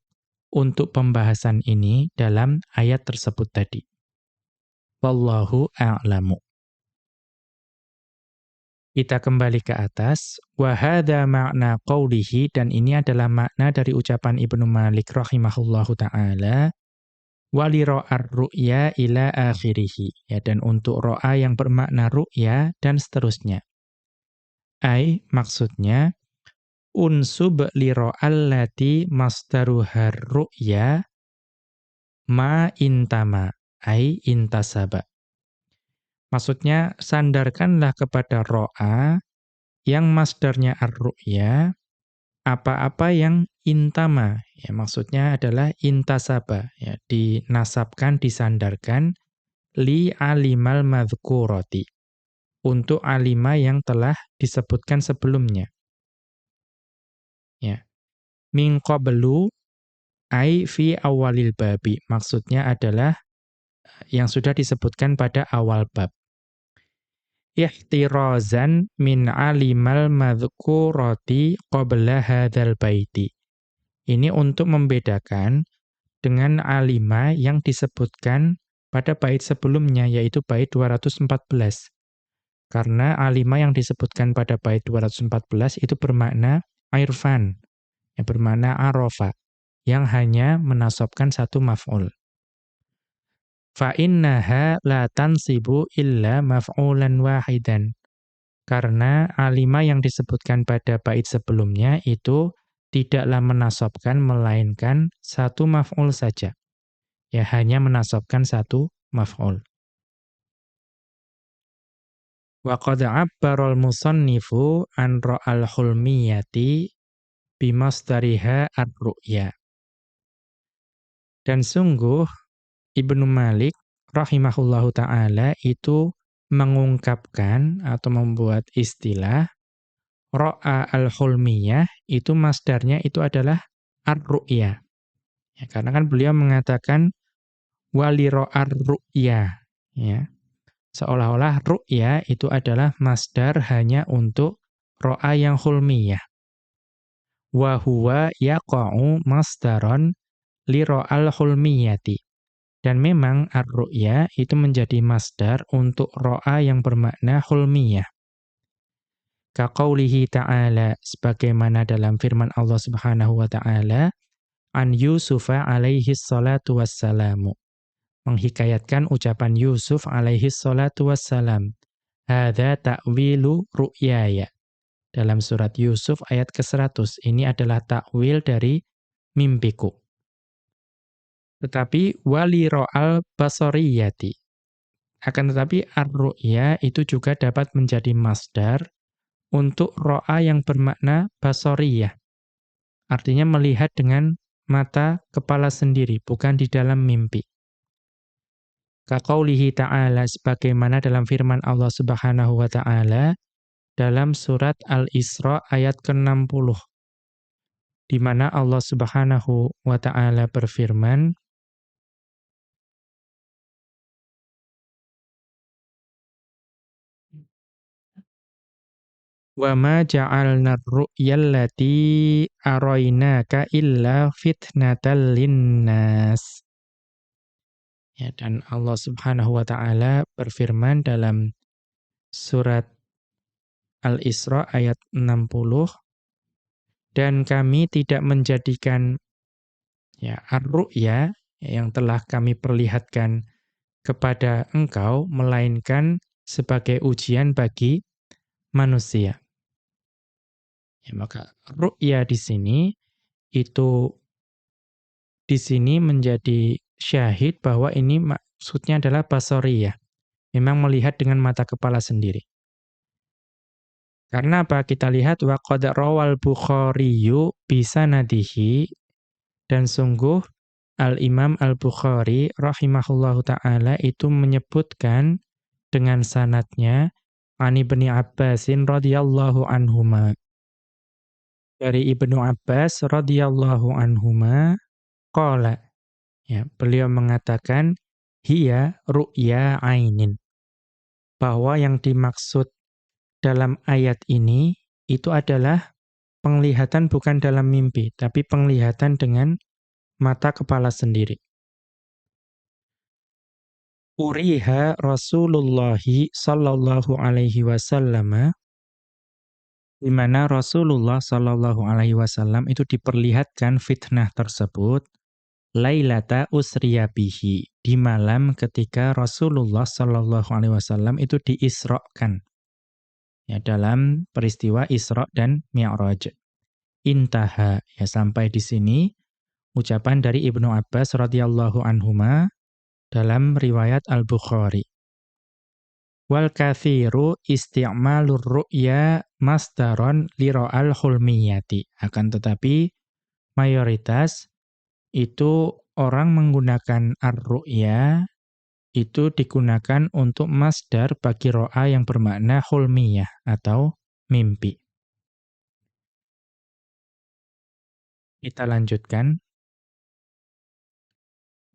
untuk pembahasan ini dalam ayat tersebut tadi. Wallahu a'lamu. Kita kembali ke atas. Wahada makna qawlihi, dan ini adalah makna dari ucapan Ibnu Malik rahimahullahu ta'ala wali ro'ar ru'ya ila akhirihi. Ya, dan untuk ro'a yang bermakna ru'ya dan seterusnya. Ai, maksudnya, unsub li ro'allati masdaruhar ru'ya ma intama, ai intasaba. Maksudnya, sandarkanlah kepada ro'a yang masdarnya ar-ru'ya, apa-apa yang intama. Ya maksudnya adalah intasaba. Ya dinasabkan disandarkan. Li alimal madhkurati. Untuk alima yang telah disebutkan sebelumnya. Ya. Min qablu ai fi awalil babi. Maksudnya adalah yang sudah disebutkan pada awal bab. Ihtirazan min alimal madhkurati qabla hadzal baiti. Ini untuk membedakan dengan alima yang disebutkan pada bait sebelumnya yaitu bait 214. Karena alima yang disebutkan pada bait 214 itu bermakna irfan, yang bermakna arofa, yang hanya menasobkan satu maf'ul fa innaha la tansibu illa maf'ulan wahidan. Karena alima yang disebutkan pada bait sebelumnya itu tidaklah menasobkan melainkan satu maf'ul saja. Ya hanya menasobkan satu maf'ul. Wa qad 'abbaral musannifu an ra'al hulmiyati bimasdariha ar-ru'ya. Dan sungguh Ibnu Malik rahimahullahu taala itu mengungkapkan atau membuat istilah ra'a al-hulmiyah itu masdarnya itu adalah ar-ru'ya. Ya, karena kan beliau mengatakan wali ra'ar ru'ya ya. Seolah-olah ru'ya itu adalah masdar hanya untuk ro'a yang hulmiyah. Wa huwa yaqa'u masdaron li ro'al hulmiyati. Dan memang ar-ru'ya itu menjadi masdar untuk ro'a yang bermakna hulmiyah. Kaqaulihi ta'ala, sebagaimana dalam firman Allah subhanahu wa ta'ala, an Yusufa alaihi salatu wassalamu menghikayatkan ucapan Yusuf alaihi salatu wassalam. Hadza ta'wilu ru'yaya. Dalam surat Yusuf ayat ke-100, ini adalah takwil dari mimpiku. Tetapi wali ro'al basoriyati. Akan tetapi ar-ru'ya itu juga dapat menjadi masdar untuk ro'a yang bermakna basoriyah. Artinya melihat dengan mata kepala sendiri, bukan di dalam mimpi. Kaqaulihi ta'ala sebagaimana dalam firman Allah Subhanahu wa taala dalam surat Al-Isra ayat ke-60 di mana Allah Subhanahu wa taala berfirman Wa ma ja'alna ar-ru'yallati araynaka illa fitnatal linnas Ya, dan Allah Subhanahu wa taala berfirman dalam surat Al-Isra ayat 60 dan kami tidak menjadikan ya ar-ru'ya yang telah kami perlihatkan kepada engkau melainkan sebagai ujian bagi manusia. Ya, maka ru'ya di sini itu di sini menjadi syahid bahwa ini maksudnya adalah basoriyah. Memang melihat dengan mata kepala sendiri. Karena apa? Kita lihat wa qad rawal Bukhariyu bisa nadihi dan sungguh Al-Imam Al-Bukhari rahimahullahu taala itu menyebutkan dengan sanatnya Ani bin Abbasin radhiyallahu anhuma. Dari Ibnu Abbas radhiyallahu anhuma qala Ya, beliau mengatakan hiya ru'ya ainin. Bahwa yang dimaksud dalam ayat ini itu adalah penglihatan bukan dalam mimpi, tapi penglihatan dengan mata kepala sendiri. Uriha Rasulullah sallallahu alaihi wasallam di mana Rasulullah sallallahu alaihi wasallam itu diperlihatkan fitnah tersebut Lailata usriya bihi di malam ketika Rasulullah Shallallahu alaihi wasallam itu diisrokan. Ya dalam peristiwa Isra dan Mi'raj. Intaha ya sampai di sini ucapan dari Ibnu Abbas radhiyallahu anhuma dalam riwayat Al-Bukhari. Wal kathiru isti'malur ru'ya masdaron liro'al hulmiyati. Akan tetapi mayoritas itu orang menggunakan ar-ru'ya itu digunakan untuk masdar bagi ro'a yang bermakna hulmiyah atau mimpi. Kita lanjutkan.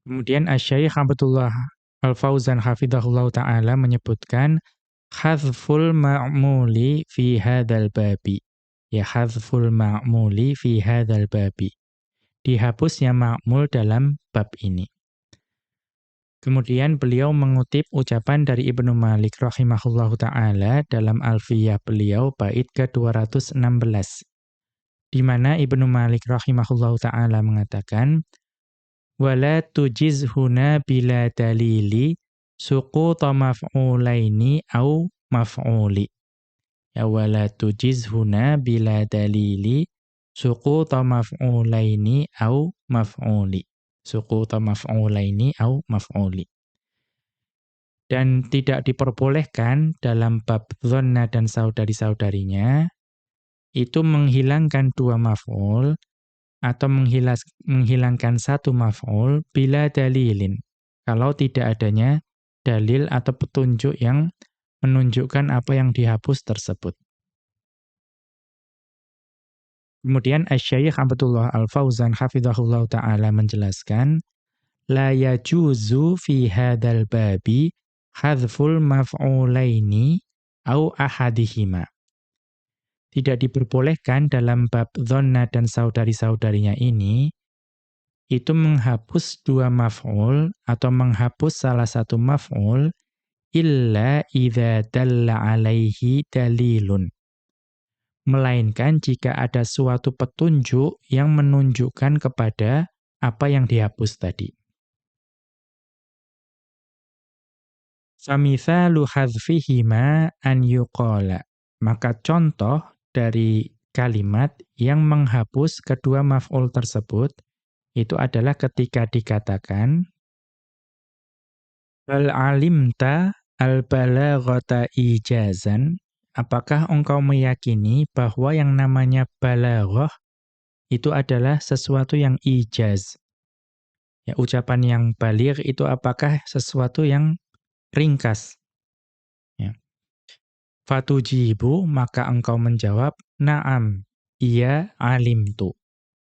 Kemudian Asy-Syaikh Abdullah Al-Fauzan hafizahullah taala menyebutkan hadful ma'muli fi hadzal babi. Ya hadful ma'muli fi hadzal babi dihapusnya ma'mul dalam bab ini. Kemudian beliau mengutip ucapan dari Ibnu Malik rahimahullahu taala dalam Alfiyah beliau bait ke-216 di mana Ibnu Malik rahimahullahu taala mengatakan wala tujizhuna bila dalili suquta maf'ulaini au maf'uli ya wala tujizhuna bila dalili suquta maf'ulaini au maf'uli. Suquta maf'ulaini au maf'uli. Dan tidak diperbolehkan dalam bab dhanna dan saudari-saudarinya, itu menghilangkan dua maf'ul, atau menghilas, menghilangkan satu maf'ul bila dalilin. Kalau tidak adanya dalil atau petunjuk yang menunjukkan apa yang dihapus tersebut. Kemudian Asy-Syaikh Abdullah Al-Fauzan hafizahullah taala menjelaskan la yajuzu fi hadzal babi hadzful maf'ulaini au ahadihima. Tidak diperbolehkan dalam bab dhanna dan saudari-saudarinya ini itu menghapus dua maf'ul atau menghapus salah satu maf'ul illa idza dalla alaihi dalilun melainkan jika ada suatu petunjuk yang menunjukkan kepada apa yang dihapus tadi. Famithalu hadzfihima an yuqala. Maka contoh dari kalimat yang menghapus kedua maf'ul tersebut itu adalah ketika dikatakan Al alimta al-balaghata ijazan Apakah engkau meyakini bahwa yang namanya balaghah itu adalah sesuatu yang ijaz? Ya, ucapan yang baligh itu apakah sesuatu yang ringkas? Fatujibu, maka engkau menjawab, na'am, iya alimtu.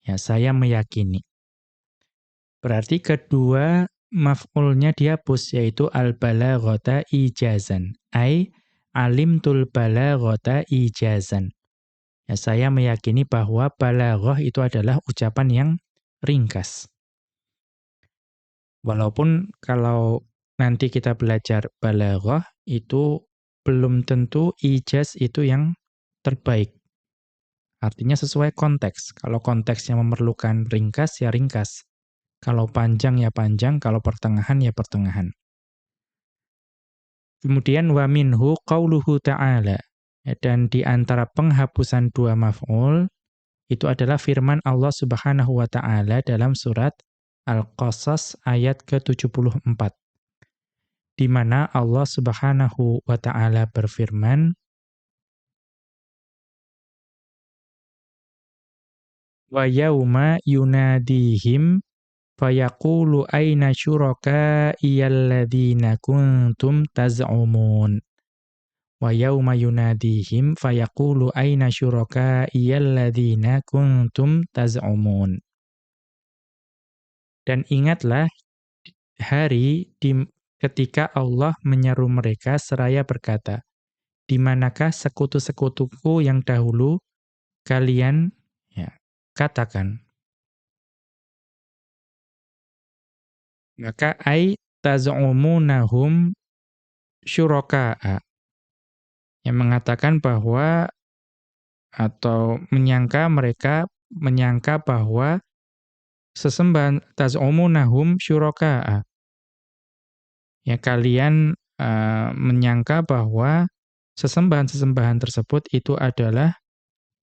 Ya, saya meyakini. Berarti kedua maf'ulnya dihapus, yaitu al-balaghata ijazan. Ai alimtul balaghata ijazan. Ya, saya meyakini bahwa balaghah itu adalah ucapan yang ringkas. Walaupun kalau nanti kita belajar balaghah itu belum tentu ijaz itu yang terbaik. Artinya sesuai konteks. Kalau konteksnya memerlukan ringkas ya ringkas. Kalau panjang ya panjang, kalau pertengahan ya pertengahan. Kemudian wa minhu qauluhu ta'ala. Dan di antara penghapusan dua maf'ul itu adalah firman Allah Subhanahu wa taala dalam surat Al-Qasas ayat ke-74. Di mana Allah Subhanahu wa taala berfirman Wa yauma yunadihim fayaqulu aina syuraka iyalladzina kuntum taz'umun? Wa yauma yunadihim fayaqulu aina syuraka iyalladzina kuntum taz'umun? Dan ingatlah hari di ketika Allah menyeru mereka seraya berkata di manakah sekutu-sekutuku yang dahulu kalian ya katakan Maka ai taz'umunahum syuraka'a. Yang mengatakan bahwa atau menyangka mereka menyangka bahwa sesembahan taz'umunahum syuraka'a. Ya kalian uh, menyangka bahwa sesembahan-sesembahan tersebut itu adalah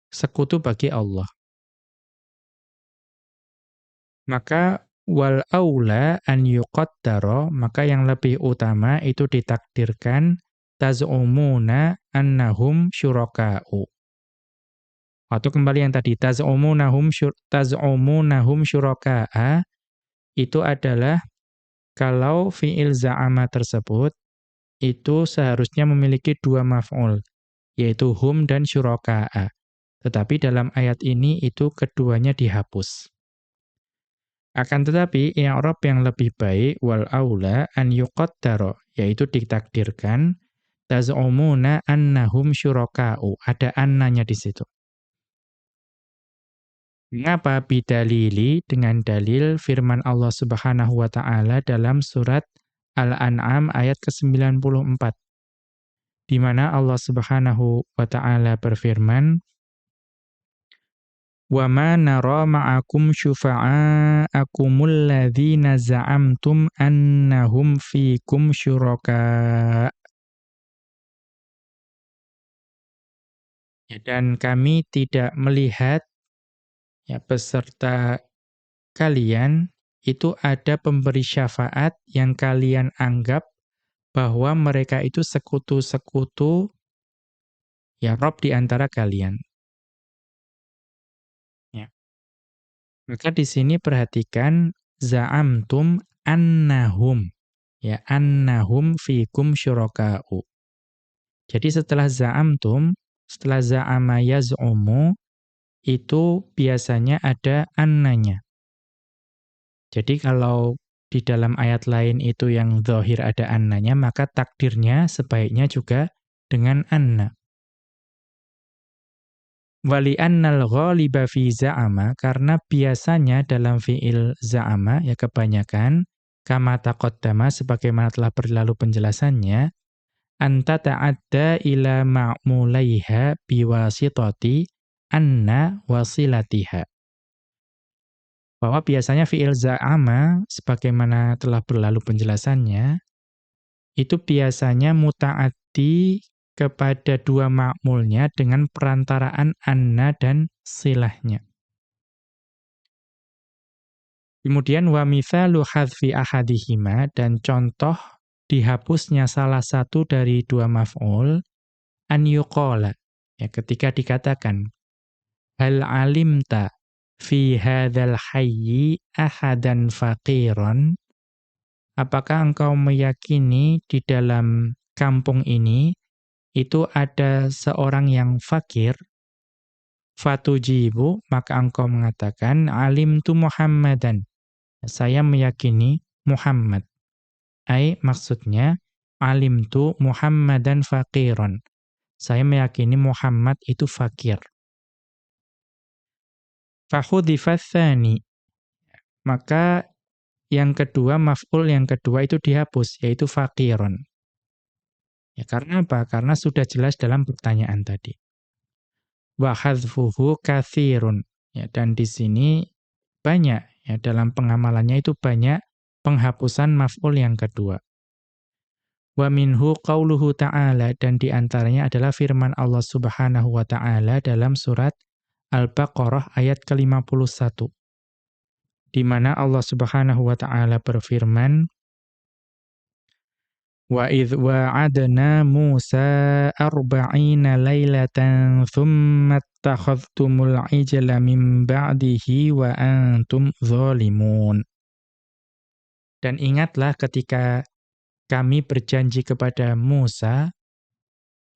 sekutu bagi Allah. Maka wal aula an yuqaddara maka yang lebih utama itu ditakdirkan taz'umuna annahum syuraka'u Waktu kembali yang tadi taz'umunahum syur, taz'umunahum syuraka'a itu adalah kalau fiil za'ama tersebut itu seharusnya memiliki dua maf'ul yaitu hum dan syuraka'a. Tetapi dalam ayat ini itu keduanya dihapus. Akan tetapi i'rab yang lebih baik wal aula an yuqaddara yaitu ditakdirkan taz'umuna annahum syuraka'u. Ada annanya di situ. Mengapa bidalili dengan dalil firman Allah Subhanahu wa taala dalam surat Al-An'am ayat ke-94 di mana Allah Subhanahu wa taala berfirman wa ma nara ma'akum syufa'aakumul ladzina za'amtum annahum fikum syuraka. Dan kami tidak melihat ya peserta kalian itu ada pemberi syafaat yang kalian anggap bahwa mereka itu sekutu-sekutu ya Rob di antara kalian. Ya. Maka di sini perhatikan za'amtum annahum ya annahum fikum syuraka'u. Jadi setelah za'amtum, setelah za'ama yaz'umu itu biasanya ada annanya. Jadi kalau di dalam ayat lain itu yang zahir ada annanya, maka takdirnya sebaiknya juga dengan anna. Wali annal ghaliba fi za'ama, karena biasanya dalam fi'il za'ama, ya kebanyakan, kama taqaddama, sebagaimana telah berlalu penjelasannya, anta ta'adda ila ma'mulaiha biwasitati anna wasilatiha bahwa biasanya fi'il za'ama sebagaimana telah berlalu penjelasannya itu biasanya muta'addi kepada dua makmulnya dengan perantaraan anna dan silahnya. Kemudian wa mithalu hadfi ahadihima dan contoh dihapusnya salah satu dari dua maf'ul an yuqala ya ketika dikatakan hal alimta fi hadzal hayyi ahadan faqiran apakah engkau meyakini di dalam kampung ini itu ada seorang yang fakir? Fatujibu maka engkau mengatakan alim tu Muhammadan. Saya meyakini Muhammad. Ai maksudnya alim tu Muhammadan faqiran. Saya meyakini Muhammad itu fakir Fahudhifathani. Maka yang kedua, maf'ul yang kedua itu dihapus, yaitu faqirun. Ya, karena apa? Karena sudah jelas dalam pertanyaan tadi. Wa hadfuhu kathirun. Ya, dan di sini banyak, ya, dalam pengamalannya itu banyak penghapusan maf'ul yang kedua. Wa minhu qauluhu ta'ala dan di antaranya adalah firman Allah Subhanahu wa taala dalam surat Al-Baqarah ayat ke-51. Di mana Allah Subhanahu wa taala berfirman Wa idh wa'adna Musa arba'ina laylatan thumma attakhadhtumul ijla min ba'dihi wa antum zalimun. Dan ingatlah ketika kami berjanji kepada Musa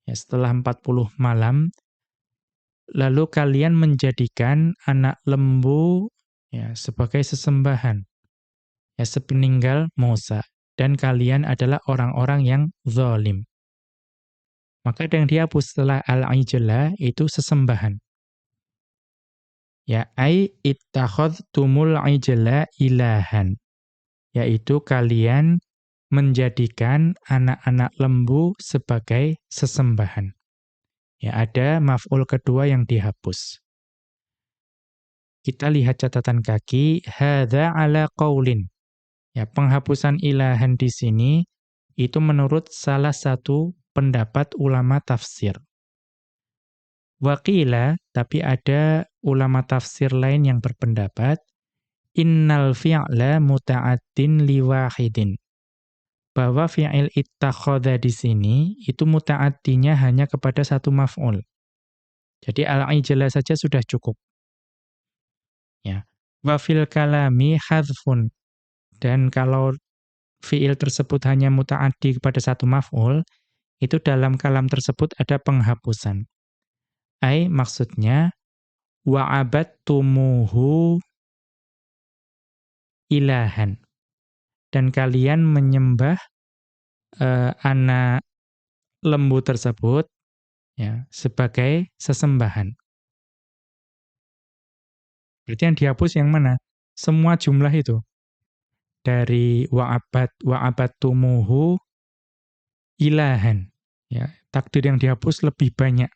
ya setelah 40 malam lalu kalian menjadikan anak lembu ya sebagai sesembahan ya sepeninggal Musa dan kalian adalah orang-orang yang zalim. Maka yang dihapus setelah al-ijla itu sesembahan. Ya ai ittakhadtumul ijla ilahan. Yaitu kalian menjadikan anak-anak lembu sebagai sesembahan. Ya, ada maf'ul kedua yang dihapus. Kita lihat catatan kaki, hadza ala qaulin. Ya, penghapusan ilahan di sini itu menurut salah satu pendapat ulama tafsir. Waqila, tapi ada ulama tafsir lain yang berpendapat, innal fi'la muta'addin liwahidin bahwa fi'il ittakhadha di sini itu muta'addinya hanya kepada satu maf'ul. Jadi al-ijla saja sudah cukup. Ya. Wa fil kalami hadfun. Dan kalau fi'il tersebut hanya muta'addi kepada satu maf'ul, itu dalam kalam tersebut ada penghapusan. Ai maksudnya wa'abattumuhu ilahan dan kalian menyembah uh, anak lembu tersebut ya sebagai sesembahan. Berarti yang dihapus yang mana? Semua jumlah itu. Dari wa'abat wa'abat tumuhu ilahan. Ya, takdir yang dihapus lebih banyak.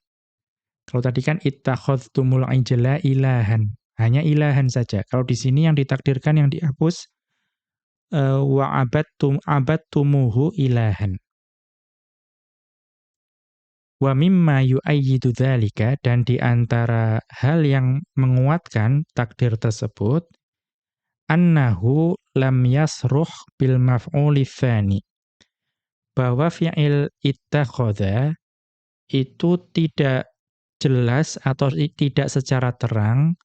Kalau tadi kan ittakhadhtumul ijla ilahan. Hanya ilahan saja. Kalau di sini yang ditakdirkan yang dihapus uh, wa abattum abattumuhu ilahan. Wa mimma yu'ayyidu dzalika dan di antara hal yang menguatkan takdir tersebut annahu lam yasruh bil maf'uli tsani. bahwa fi'il ittakhadha itu tidak jelas atau tidak secara terang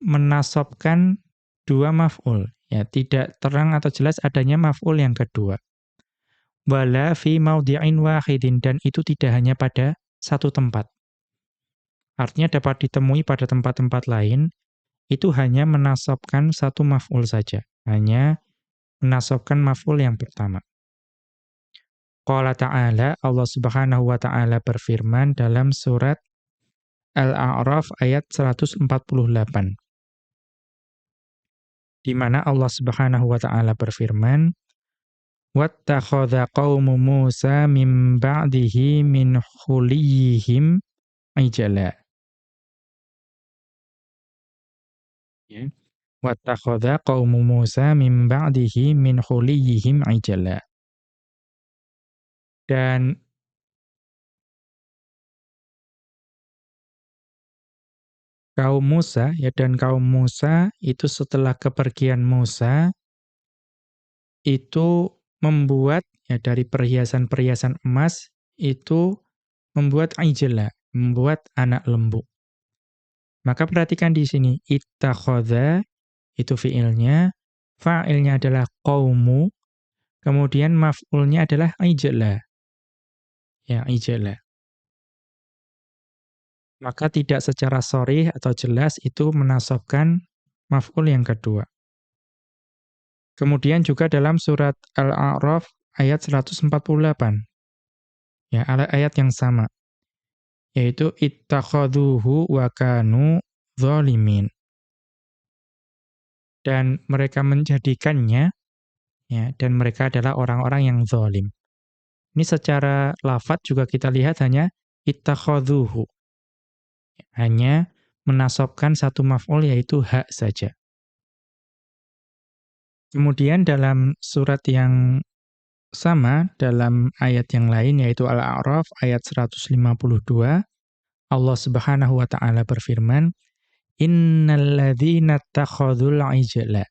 menasobkan dua maf'ul. Ya, tidak terang atau jelas adanya maf'ul yang kedua. Wala fi maudhi'in wahidin dan itu tidak hanya pada satu tempat. Artinya dapat ditemui pada tempat-tempat lain itu hanya menasobkan satu maf'ul saja. Hanya menasobkan maf'ul yang pertama. Qala ta'ala, Allah subhanahu wa ta'ala berfirman dalam surat Al-A'raf ayat 148 di mana Allah Subhanahu wa taala berfirman wattakhadha qaumu Musa min ba'dihi min khuliyihim ijala ya. Wattakhadha qaumu Musa min ba'dihi min khuliyihim ijala dan kaum Musa ya dan kaum Musa itu setelah kepergian Musa itu membuat ya dari perhiasan-perhiasan emas itu membuat ijla, membuat anak lembu. Maka perhatikan di sini ittakhadha itu fiilnya, fa'ilnya adalah qaumu, kemudian maf'ulnya adalah ijla. Ya, ijla maka tidak secara sorih atau jelas itu menasobkan maf'ul yang kedua. Kemudian juga dalam surat Al-A'raf ayat 148. Ya, ayat yang sama. Yaitu ittakhaduhu wa kanu zalimin. Dan mereka menjadikannya ya dan mereka adalah orang-orang yang zalim. Ini secara lafat juga kita lihat hanya ittakhaduhu hanya menasobkan satu maf'ul yaitu hak saja. Kemudian dalam surat yang sama, dalam ayat yang lain yaitu Al-A'raf ayat 152, Allah Subhanahu wa taala berfirman, "Innal ladzina takhadzul ijla."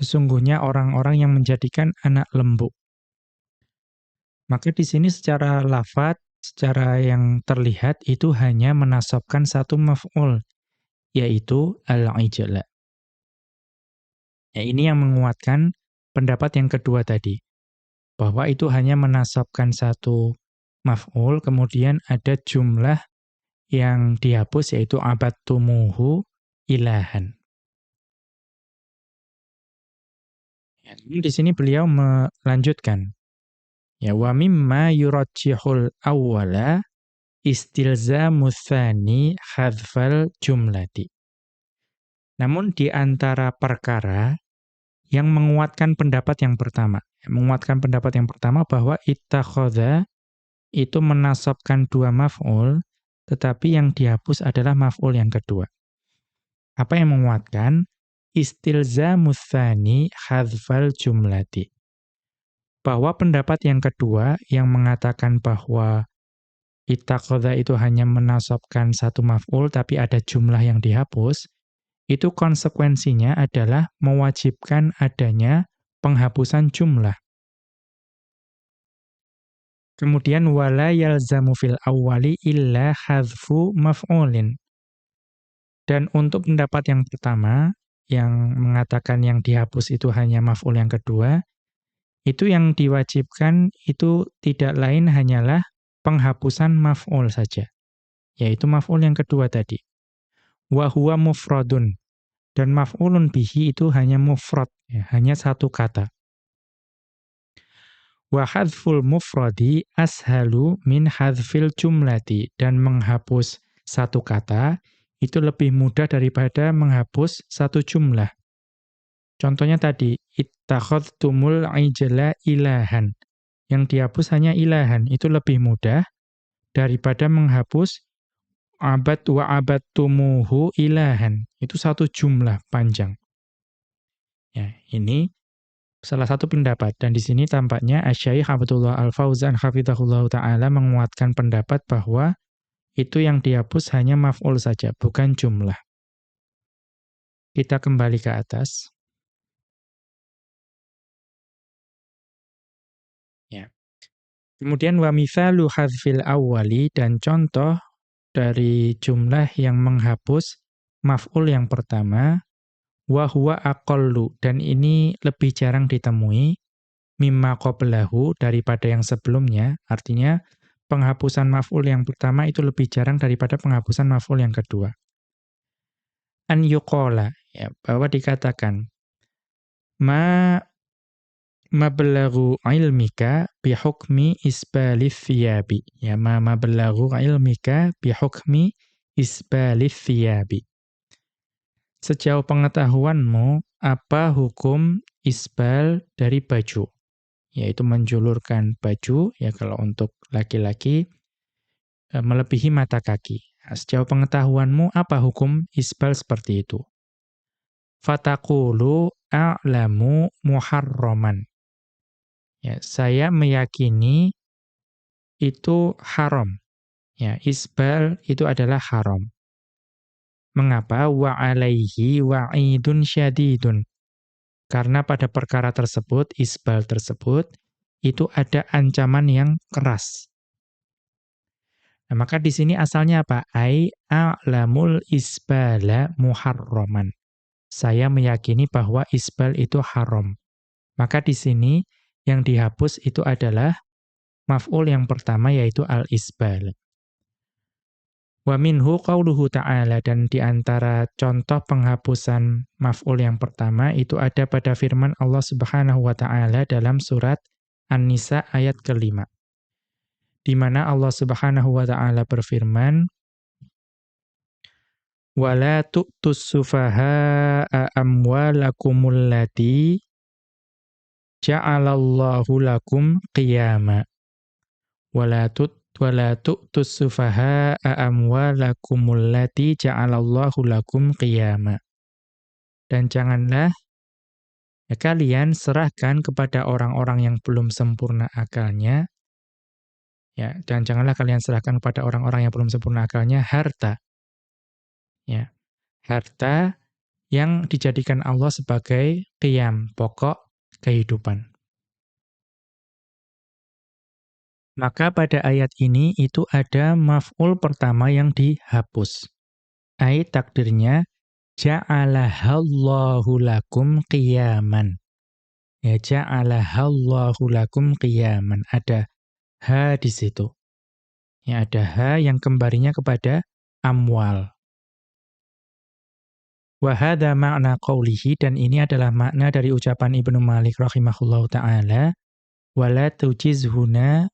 Sesungguhnya orang-orang yang menjadikan anak lembu. Maka di sini secara lafat secara yang terlihat itu hanya menasobkan satu maf'ul, yaitu al-ijla. Ya, ini yang menguatkan pendapat yang kedua tadi, bahwa itu hanya menasobkan satu maf'ul, kemudian ada jumlah yang dihapus, yaitu abad tumuhu ilahan. Ya, di sini beliau melanjutkan Ya wa mimma yurajjihul awwala istilzamu tsani hadzfal jumlati. Namun di antara perkara yang menguatkan pendapat yang pertama, menguatkan pendapat yang pertama bahwa ittakhadha itu menasabkan dua maf'ul tetapi yang dihapus adalah maf'ul yang kedua. Apa yang menguatkan? Istilzamu tsani hadzfal jumlati bahwa pendapat yang kedua yang mengatakan bahwa itaqadha itu hanya menasabkan satu maf'ul tapi ada jumlah yang dihapus, itu konsekuensinya adalah mewajibkan adanya penghapusan jumlah. Kemudian wala yalzamu fil awwali illa hadfu maf'ulin. Dan untuk pendapat yang pertama yang mengatakan yang dihapus itu hanya maf'ul yang kedua, itu yang diwajibkan itu tidak lain hanyalah penghapusan maf'ul saja. Yaitu maf'ul yang kedua tadi. Wa huwa mufradun. Dan maf'ulun bihi itu hanya mufrad, ya, hanya satu kata. Wa hadful mufradi ashalu min hadfil jumlati. Dan menghapus satu kata itu lebih mudah daripada menghapus satu jumlah. Contohnya tadi, ittakhadtumul ijla ilahan. Yang dihapus hanya ilahan, itu lebih mudah daripada menghapus abad wa abad tumuhu ilahan. Itu satu jumlah panjang. Ya, ini salah satu pendapat dan di sini tampaknya Asy-Syaikh Abdullah Al-Fauzan hafizahullah taala menguatkan pendapat bahwa itu yang dihapus hanya maf'ul saja, bukan jumlah. Kita kembali ke atas. Kemudian wa mithalu hadzfil awwali dan contoh dari jumlah yang menghapus maf'ul yang pertama wa huwa aqallu dan ini lebih jarang ditemui mimma qablahu daripada yang sebelumnya. Artinya penghapusan maf'ul yang pertama itu lebih jarang daripada penghapusan maf'ul yang kedua. An yuqala ya bahwa dikatakan ma mablaghu ilmika bihukmi isbalith thiyabi. Ya, ma mablaghu ilmika bihukmi isbalith thiyabi. Sejauh pengetahuanmu, apa hukum isbal dari baju? Yaitu menjulurkan baju, ya kalau untuk laki-laki, e, melebihi mata kaki. Sejauh pengetahuanmu, apa hukum isbal seperti itu? Fatakulu a'lamu muharroman. Ya, saya meyakini itu haram. Ya, isbal itu adalah haram. Mengapa? Wa alaihi wa'idun syadidun. Karena pada perkara tersebut, isbal tersebut, itu ada ancaman yang keras. Nah, maka di sini asalnya apa? Ai a'lamul isbala muharraman. Saya meyakini bahwa isbal itu haram. Maka di sini yang dihapus itu adalah maf'ul yang pertama yaitu al-isbal. Wa minhu qauluhu ta'ala dan di antara contoh penghapusan maf'ul yang pertama itu ada pada firman Allah Subhanahu wa taala dalam surat An-Nisa ayat kelima. Di mana Allah Subhanahu wa taala berfirman wala tu'tus sufaha'a ja'alallahu lakum qiyama. Wala tut wala tu'tus sufaha'a amwalakumul lati ja'alallahu lakum qiyama. Dan janganlah ya, kalian serahkan kepada orang-orang yang belum sempurna akalnya. Ya dan janganlah kalian serahkan kepada orang-orang yang belum sempurna akalnya harta. Ya harta yang dijadikan Allah sebagai qiyam pokok kehidupan. Maka pada ayat ini itu ada maf'ul pertama yang dihapus. Ayat takdirnya ja'alahallahu lakum qiyaman. Ya ja'alahallahu lakum qiyaman. Ada ha di situ. Ya ada ha yang kembalinya kepada amwal. Wahada makna qawlihi dan ini adalah makna dari ucapan Ibnu Malik rahimahullahu taala wala tujizhuna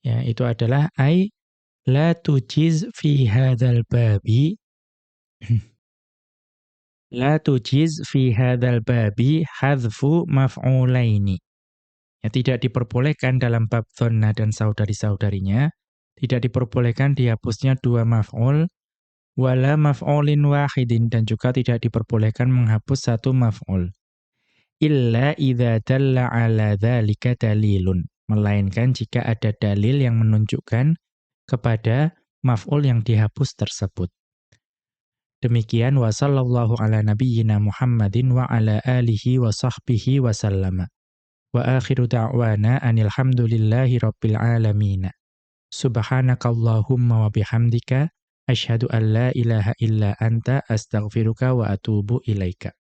ya itu adalah ai la tujiz fi hadzal babi. La tujiz fi hadzal babi hadzfu maf'ulaini. Ya tidak diperbolehkan dalam bab dhanna dan saudari-saudarinya tidak diperbolehkan dihapusnya dua maf'ul wala maf'ulin wahidin dan juga tidak diperbolehkan menghapus satu maf'ul. Illa idza dalla ala dzalika dalilun melainkan jika ada dalil yang menunjukkan kepada maf'ul yang dihapus tersebut. Demikian wa sallallahu ala nabiyyina Muhammadin wa ala alihi wa sahbihi wa sallama. Wa akhiru da'wana anil hamdulillahi rabbil alamin subhanakallahumma wa bihamdika Asyhadu an la ilaha illa anta astaghfiruka wa atubu ilaika.